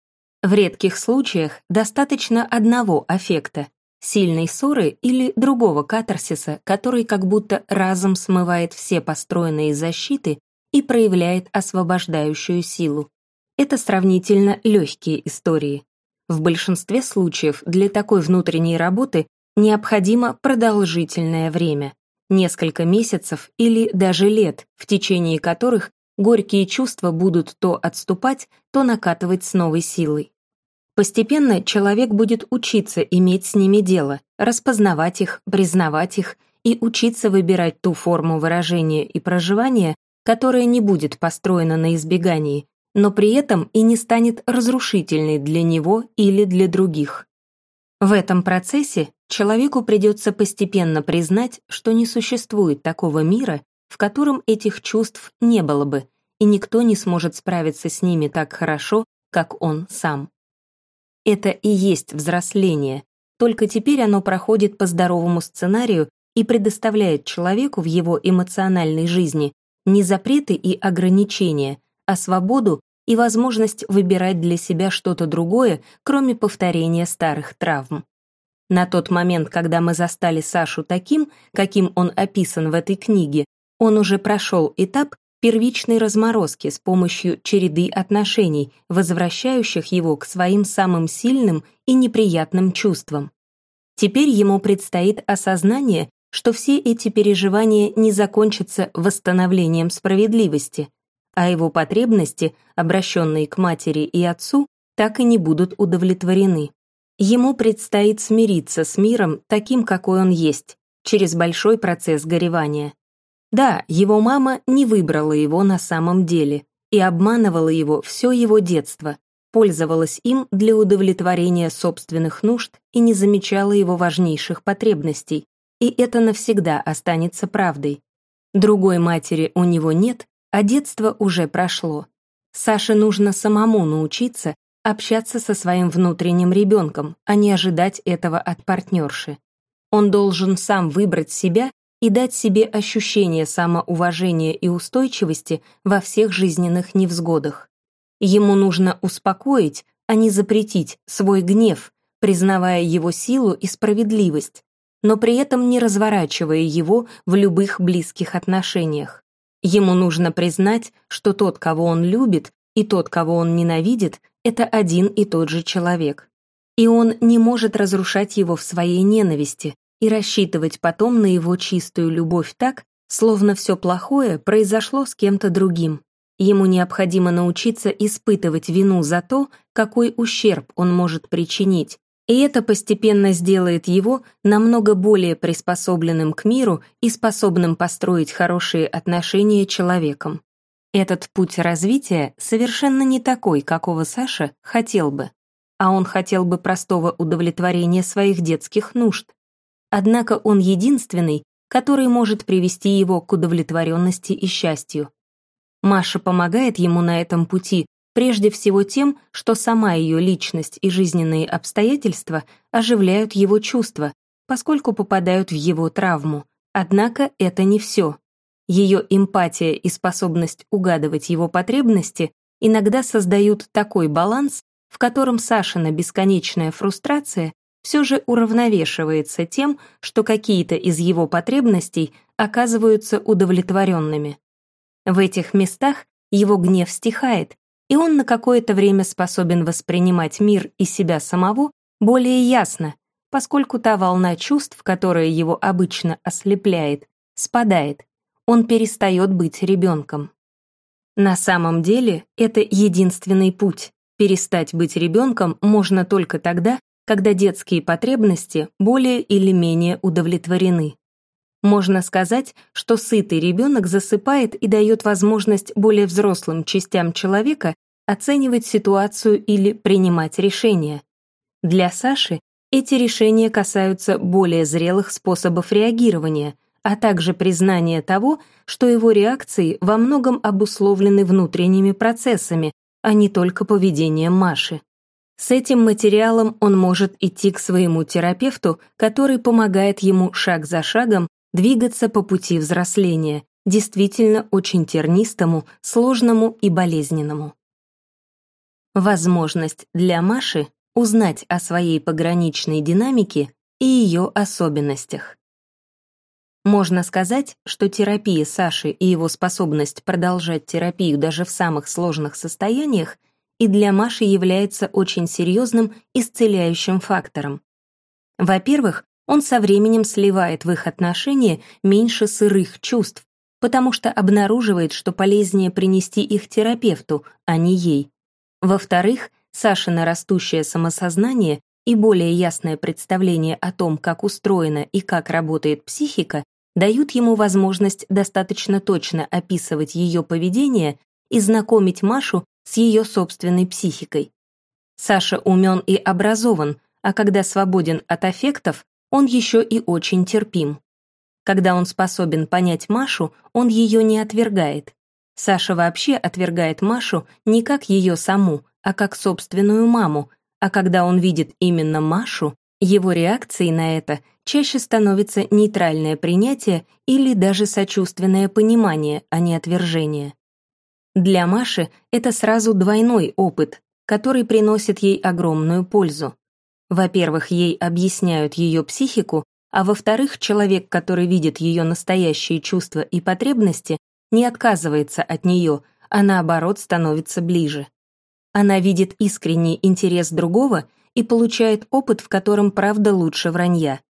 В редких случаях достаточно одного аффекта, сильной ссоры или другого катарсиса, который как будто разом смывает все построенные защиты и проявляет освобождающую силу. Это сравнительно легкие истории. В большинстве случаев для такой внутренней работы необходимо продолжительное время, несколько месяцев или даже лет, в течение которых горькие чувства будут то отступать, то накатывать с новой силой. Постепенно человек будет учиться иметь с ними дело, распознавать их, признавать их и учиться выбирать ту форму выражения и проживания, которая не будет построена на избегании, но при этом и не станет разрушительной для него или для других. В этом процессе человеку придется постепенно признать, что не существует такого мира, в котором этих чувств не было бы, и никто не сможет справиться с ними так хорошо, как он сам. Это и есть взросление, только теперь оно проходит по здоровому сценарию и предоставляет человеку в его эмоциональной жизни не запреты и ограничения, а свободу и возможность выбирать для себя что-то другое, кроме повторения старых травм. На тот момент, когда мы застали Сашу таким, каким он описан в этой книге, он уже прошел этап первичной разморозки с помощью череды отношений, возвращающих его к своим самым сильным и неприятным чувствам. Теперь ему предстоит осознание, что все эти переживания не закончатся восстановлением справедливости, а его потребности, обращенные к матери и отцу, так и не будут удовлетворены. Ему предстоит смириться с миром таким, какой он есть, через большой процесс горевания. Да, его мама не выбрала его на самом деле и обманывала его все его детство, пользовалась им для удовлетворения собственных нужд и не замечала его важнейших потребностей, и это навсегда останется правдой. Другой матери у него нет, а детство уже прошло. Саше нужно самому научиться общаться со своим внутренним ребенком, а не ожидать этого от партнерши. Он должен сам выбрать себя и дать себе ощущение самоуважения и устойчивости во всех жизненных невзгодах. Ему нужно успокоить, а не запретить свой гнев, признавая его силу и справедливость, но при этом не разворачивая его в любых близких отношениях. Ему нужно признать, что тот, кого он любит, и тот, кого он ненавидит, это один и тот же человек. И он не может разрушать его в своей ненависти и рассчитывать потом на его чистую любовь так, словно все плохое произошло с кем-то другим. Ему необходимо научиться испытывать вину за то, какой ущерб он может причинить, и это постепенно сделает его намного более приспособленным к миру и способным построить хорошие отношения человеком. Этот путь развития совершенно не такой, какого Саша хотел бы, а он хотел бы простого удовлетворения своих детских нужд. Однако он единственный, который может привести его к удовлетворенности и счастью. Маша помогает ему на этом пути Прежде всего тем, что сама ее личность и жизненные обстоятельства оживляют его чувства, поскольку попадают в его травму. Однако это не все. Ее эмпатия и способность угадывать его потребности иногда создают такой баланс, в котором Сашина бесконечная фрустрация все же уравновешивается тем, что какие-то из его потребностей оказываются удовлетворенными. В этих местах его гнев стихает, и он на какое-то время способен воспринимать мир и себя самого более ясно, поскольку та волна чувств, которая его обычно ослепляет, спадает, он перестает быть ребенком. На самом деле это единственный путь. Перестать быть ребенком можно только тогда, когда детские потребности более или менее удовлетворены. Можно сказать, что сытый ребенок засыпает и дает возможность более взрослым частям человека оценивать ситуацию или принимать решения. Для Саши эти решения касаются более зрелых способов реагирования, а также признания того, что его реакции во многом обусловлены внутренними процессами, а не только поведением Маши. С этим материалом он может идти к своему терапевту, который помогает ему шаг за шагом двигаться по пути взросления, действительно очень тернистому, сложному и болезненному. Возможность для Маши узнать о своей пограничной динамике и ее особенностях. Можно сказать, что терапия Саши и его способность продолжать терапию даже в самых сложных состояниях и для Маши является очень серьезным исцеляющим фактором. Во-первых, он со временем сливает в их отношения меньше сырых чувств, потому что обнаруживает, что полезнее принести их терапевту, а не ей. Во-вторых, Сашина растущее самосознание и более ясное представление о том, как устроена и как работает психика, дают ему возможность достаточно точно описывать ее поведение и знакомить Машу с ее собственной психикой. Саша умен и образован, а когда свободен от аффектов, он еще и очень терпим. Когда он способен понять Машу, он ее не отвергает. Саша вообще отвергает Машу не как ее саму, а как собственную маму, а когда он видит именно Машу, его реакцией на это чаще становится нейтральное принятие или даже сочувственное понимание, а не отвержение. Для Маши это сразу двойной опыт, который приносит ей огромную пользу. Во-первых, ей объясняют ее психику, а во-вторых, человек, который видит ее настоящие чувства и потребности, не отказывается от нее, а наоборот становится ближе. Она видит искренний интерес другого и получает опыт, в котором правда лучше вранья.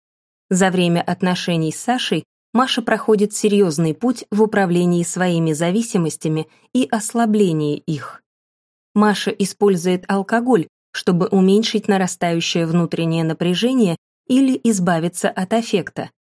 За время отношений с Сашей Маша проходит серьезный путь в управлении своими зависимостями и ослаблении их. Маша использует алкоголь, чтобы уменьшить нарастающее внутреннее напряжение или избавиться от аффекта.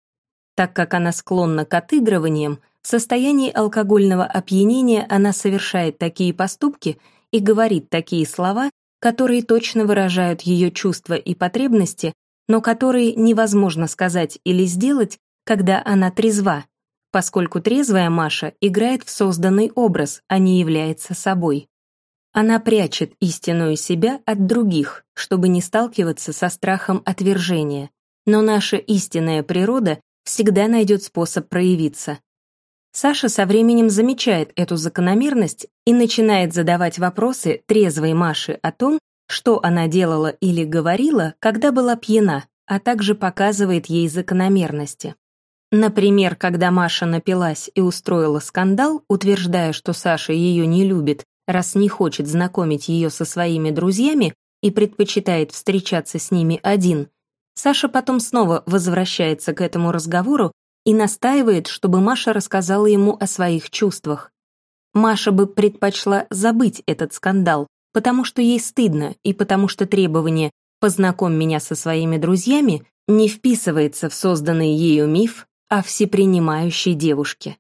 Так как она склонна к отыгрываниям, в состоянии алкогольного опьянения она совершает такие поступки и говорит такие слова, которые точно выражают ее чувства и потребности, но которые невозможно сказать или сделать, когда она трезва, поскольку трезвая Маша играет в созданный образ, а не является собой. Она прячет истинную себя от других, чтобы не сталкиваться со страхом отвержения, но наша истинная природа всегда найдет способ проявиться. Саша со временем замечает эту закономерность и начинает задавать вопросы трезвой Маше о том, что она делала или говорила, когда была пьяна, а также показывает ей закономерности. Например, когда Маша напилась и устроила скандал, утверждая, что Саша ее не любит, раз не хочет знакомить ее со своими друзьями и предпочитает встречаться с ними один, Саша потом снова возвращается к этому разговору и настаивает, чтобы Маша рассказала ему о своих чувствах. Маша бы предпочла забыть этот скандал, потому что ей стыдно и потому что требование «познакомь меня со своими друзьями» не вписывается в созданный ею миф о всепринимающей девушке.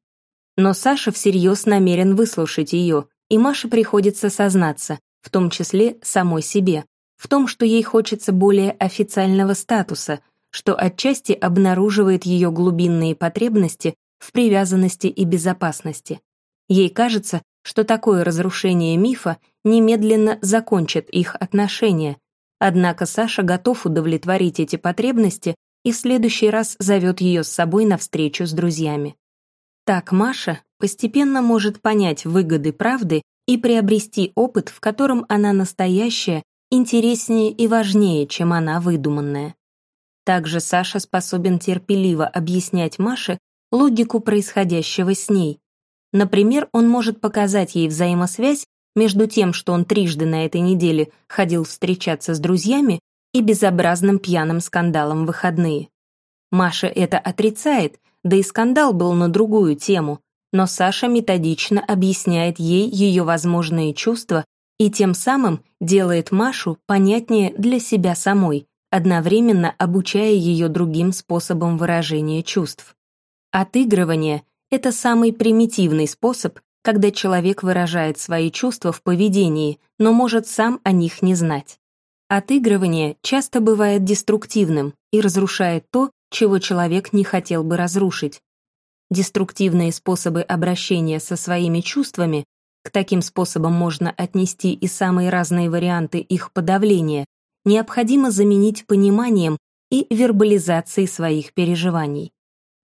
Но Саша всерьез намерен выслушать ее, и Маше приходится сознаться, в том числе самой себе, в том, что ей хочется более официального статуса, что отчасти обнаруживает ее глубинные потребности в привязанности и безопасности. Ей кажется, что такое разрушение мифа немедленно закончит их отношения, однако Саша готов удовлетворить эти потребности и в следующий раз зовет ее с собой на встречу с друзьями. Так Маша постепенно может понять выгоды правды и приобрести опыт, в котором она настоящая, интереснее и важнее, чем она выдуманная. Также Саша способен терпеливо объяснять Маше логику происходящего с ней. Например, он может показать ей взаимосвязь между тем, что он трижды на этой неделе ходил встречаться с друзьями, и безобразным пьяным скандалом выходные. Маша это отрицает, да и скандал был на другую тему, но Саша методично объясняет ей ее возможные чувства и тем самым делает Машу понятнее для себя самой, одновременно обучая ее другим способам выражения чувств. Отыгрывание — это самый примитивный способ, когда человек выражает свои чувства в поведении, но может сам о них не знать. Отыгрывание часто бывает деструктивным и разрушает то, чего человек не хотел бы разрушить. Деструктивные способы обращения со своими чувствами, к таким способам можно отнести и самые разные варианты их подавления, необходимо заменить пониманием и вербализацией своих переживаний.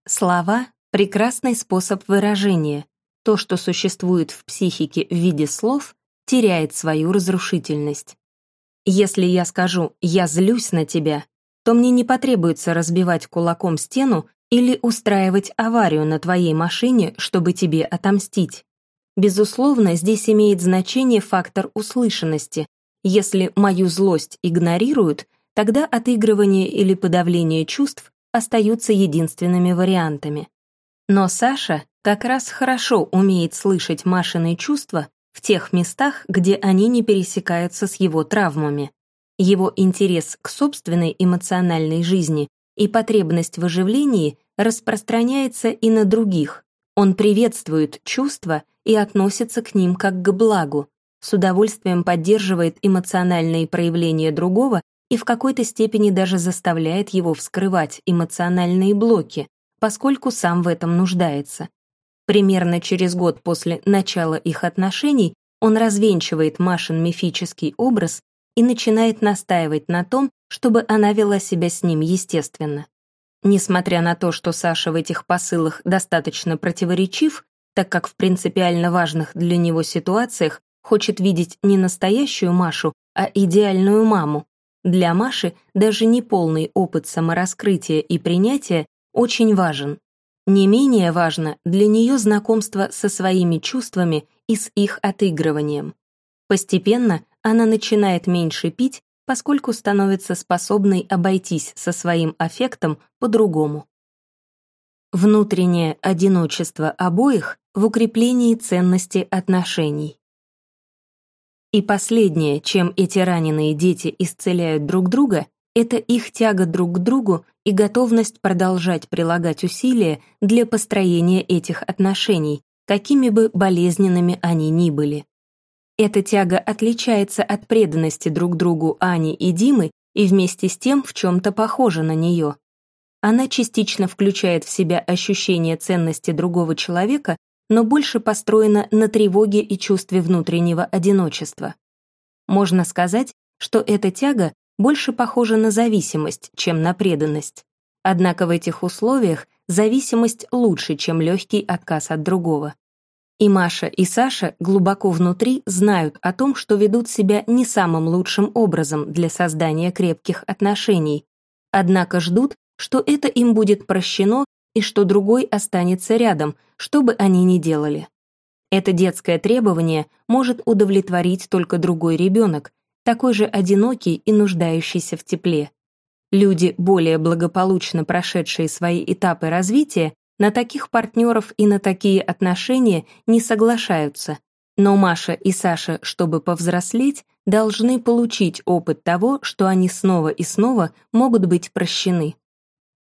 Слова — прекрасный способ выражения. То, что существует в психике в виде слов, теряет свою разрушительность. Если я скажу «я злюсь на тебя», то мне не потребуется разбивать кулаком стену, или устраивать аварию на твоей машине, чтобы тебе отомстить. Безусловно, здесь имеет значение фактор услышанности. Если мою злость игнорируют, тогда отыгрывание или подавление чувств остаются единственными вариантами. Но Саша как раз хорошо умеет слышать Машины чувства в тех местах, где они не пересекаются с его травмами. Его интерес к собственной эмоциональной жизни и потребность в оживлении распространяется и на других. Он приветствует чувства и относится к ним как к благу, с удовольствием поддерживает эмоциональные проявления другого и в какой-то степени даже заставляет его вскрывать эмоциональные блоки, поскольку сам в этом нуждается. Примерно через год после начала их отношений он развенчивает Машин мифический образ и начинает настаивать на том, чтобы она вела себя с ним естественно. Несмотря на то, что Саша в этих посылах достаточно противоречив, так как в принципиально важных для него ситуациях хочет видеть не настоящую Машу, а идеальную маму, для Маши даже неполный опыт самораскрытия и принятия очень важен. Не менее важно для нее знакомство со своими чувствами и с их отыгрыванием. Постепенно она начинает меньше пить, поскольку становится способной обойтись со своим аффектом по-другому. Внутреннее одиночество обоих в укреплении ценности отношений. И последнее, чем эти раненые дети исцеляют друг друга, это их тяга друг к другу и готовность продолжать прилагать усилия для построения этих отношений, какими бы болезненными они ни были. Эта тяга отличается от преданности друг другу Ани и Димы и вместе с тем в чем-то похожа на нее. Она частично включает в себя ощущение ценности другого человека но больше построена на тревоге и чувстве внутреннего одиночества. Можно сказать, что эта тяга больше похожа на зависимость, чем на преданность. Однако в этих условиях зависимость лучше, чем легкий отказ от другого. И Маша, и Саша глубоко внутри знают о том, что ведут себя не самым лучшим образом для создания крепких отношений, однако ждут, что это им будет прощено и что другой останется рядом, что бы они ни делали. Это детское требование может удовлетворить только другой ребенок, такой же одинокий и нуждающийся в тепле. Люди, более благополучно прошедшие свои этапы развития, на таких партнеров и на такие отношения не соглашаются. Но Маша и Саша, чтобы повзрослеть, должны получить опыт того, что они снова и снова могут быть прощены.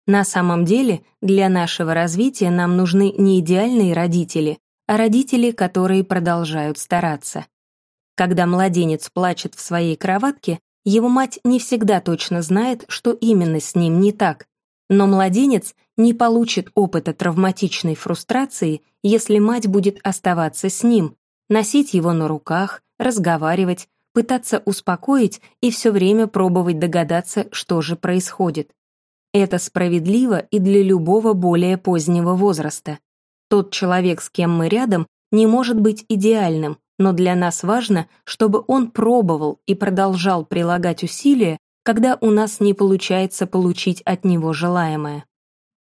На самом деле, для нашего развития нам нужны не идеальные родители, а родители, которые продолжают стараться. Когда младенец плачет в своей кроватке, его мать не всегда точно знает, что именно с ним не так. Но младенец не получит опыта травматичной фрустрации, если мать будет оставаться с ним, носить его на руках, разговаривать, пытаться успокоить и все время пробовать догадаться, что же происходит. Это справедливо и для любого более позднего возраста. Тот человек, с кем мы рядом, не может быть идеальным, но для нас важно, чтобы он пробовал и продолжал прилагать усилия, когда у нас не получается получить от него желаемое.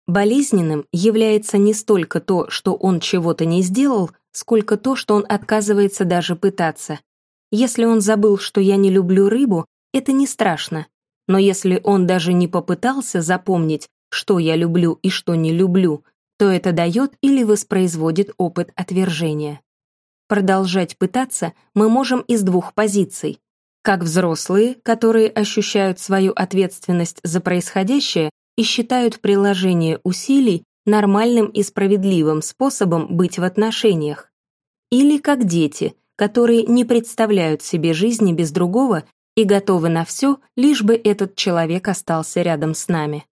Болезненным является не столько то, что он чего-то не сделал, сколько то, что он отказывается даже пытаться. Если он забыл, что я не люблю рыбу, это не страшно, но если он даже не попытался запомнить, что я люблю и что не люблю, то это дает или воспроизводит опыт отвержения. Продолжать пытаться мы можем из двух позиций. Как взрослые, которые ощущают свою ответственность за происходящее и считают приложение усилий нормальным и справедливым способом быть в отношениях. Или как дети, которые не представляют себе жизни без другого и готовы на все, лишь бы этот человек остался рядом с нами.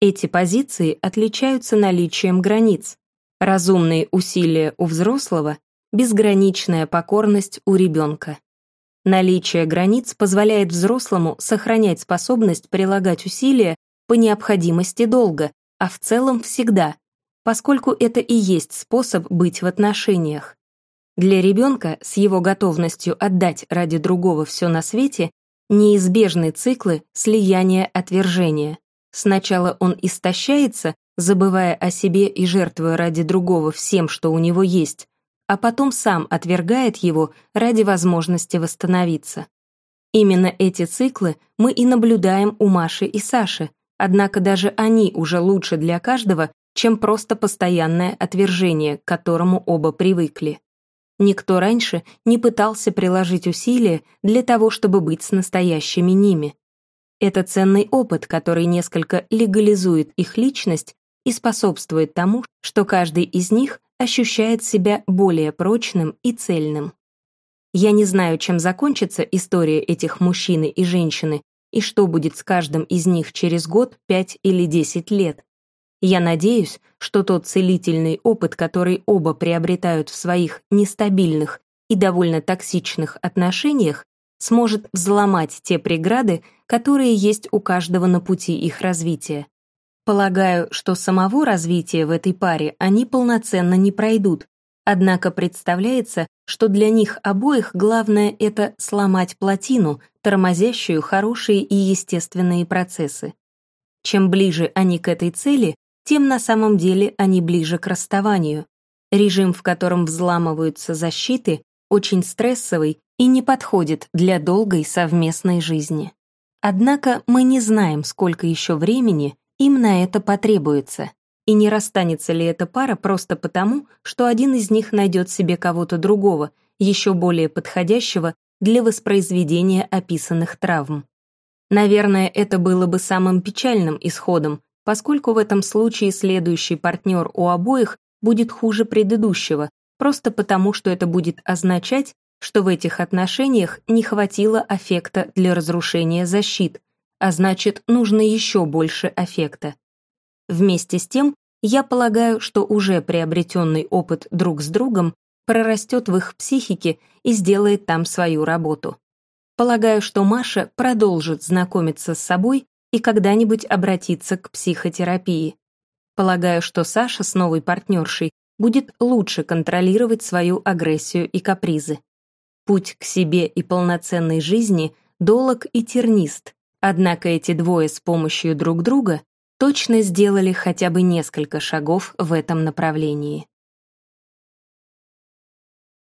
Эти позиции отличаются наличием границ. Разумные усилия у взрослого, безграничная покорность у ребенка. Наличие границ позволяет взрослому сохранять способность прилагать усилия по необходимости долго, а в целом всегда, поскольку это и есть способ быть в отношениях. Для ребенка с его готовностью отдать ради другого все на свете неизбежны циклы слияния-отвержения. Сначала он истощается, забывая о себе и жертвуя ради другого всем, что у него есть, а потом сам отвергает его ради возможности восстановиться. Именно эти циклы мы и наблюдаем у Маши и Саши, однако даже они уже лучше для каждого, чем просто постоянное отвержение, к которому оба привыкли. Никто раньше не пытался приложить усилия для того, чтобы быть с настоящими ними. Это ценный опыт, который несколько легализует их личность и способствует тому, что каждый из них ощущает себя более прочным и цельным. Я не знаю, чем закончится история этих мужчины и женщины, и что будет с каждым из них через год, пять или десять лет. Я надеюсь, что тот целительный опыт, который оба приобретают в своих нестабильных и довольно токсичных отношениях, сможет взломать те преграды, которые есть у каждого на пути их развития. Полагаю, что самого развития в этой паре они полноценно не пройдут, однако представляется, что для них обоих главное — это сломать плотину, тормозящую хорошие и естественные процессы. Чем ближе они к этой цели, тем на самом деле они ближе к расставанию. Режим, в котором взламываются защиты, очень стрессовый и не подходит для долгой совместной жизни. Однако мы не знаем, сколько еще времени им на это потребуется. И не расстанется ли эта пара просто потому, что один из них найдет себе кого-то другого, еще более подходящего для воспроизведения описанных травм. Наверное, это было бы самым печальным исходом, поскольку в этом случае следующий партнер у обоих будет хуже предыдущего, просто потому что это будет означать, что в этих отношениях не хватило аффекта для разрушения защит, а значит, нужно еще больше аффекта. Вместе с тем, я полагаю, что уже приобретенный опыт друг с другом прорастет в их психике и сделает там свою работу. Полагаю, что Маша продолжит знакомиться с собой и когда-нибудь обратиться к психотерапии. Полагаю, что Саша с новой партнершей будет лучше контролировать свою агрессию и капризы. Путь к себе и полноценной жизни долог и тернист, однако эти двое с помощью друг друга точно сделали хотя бы несколько шагов в этом направлении.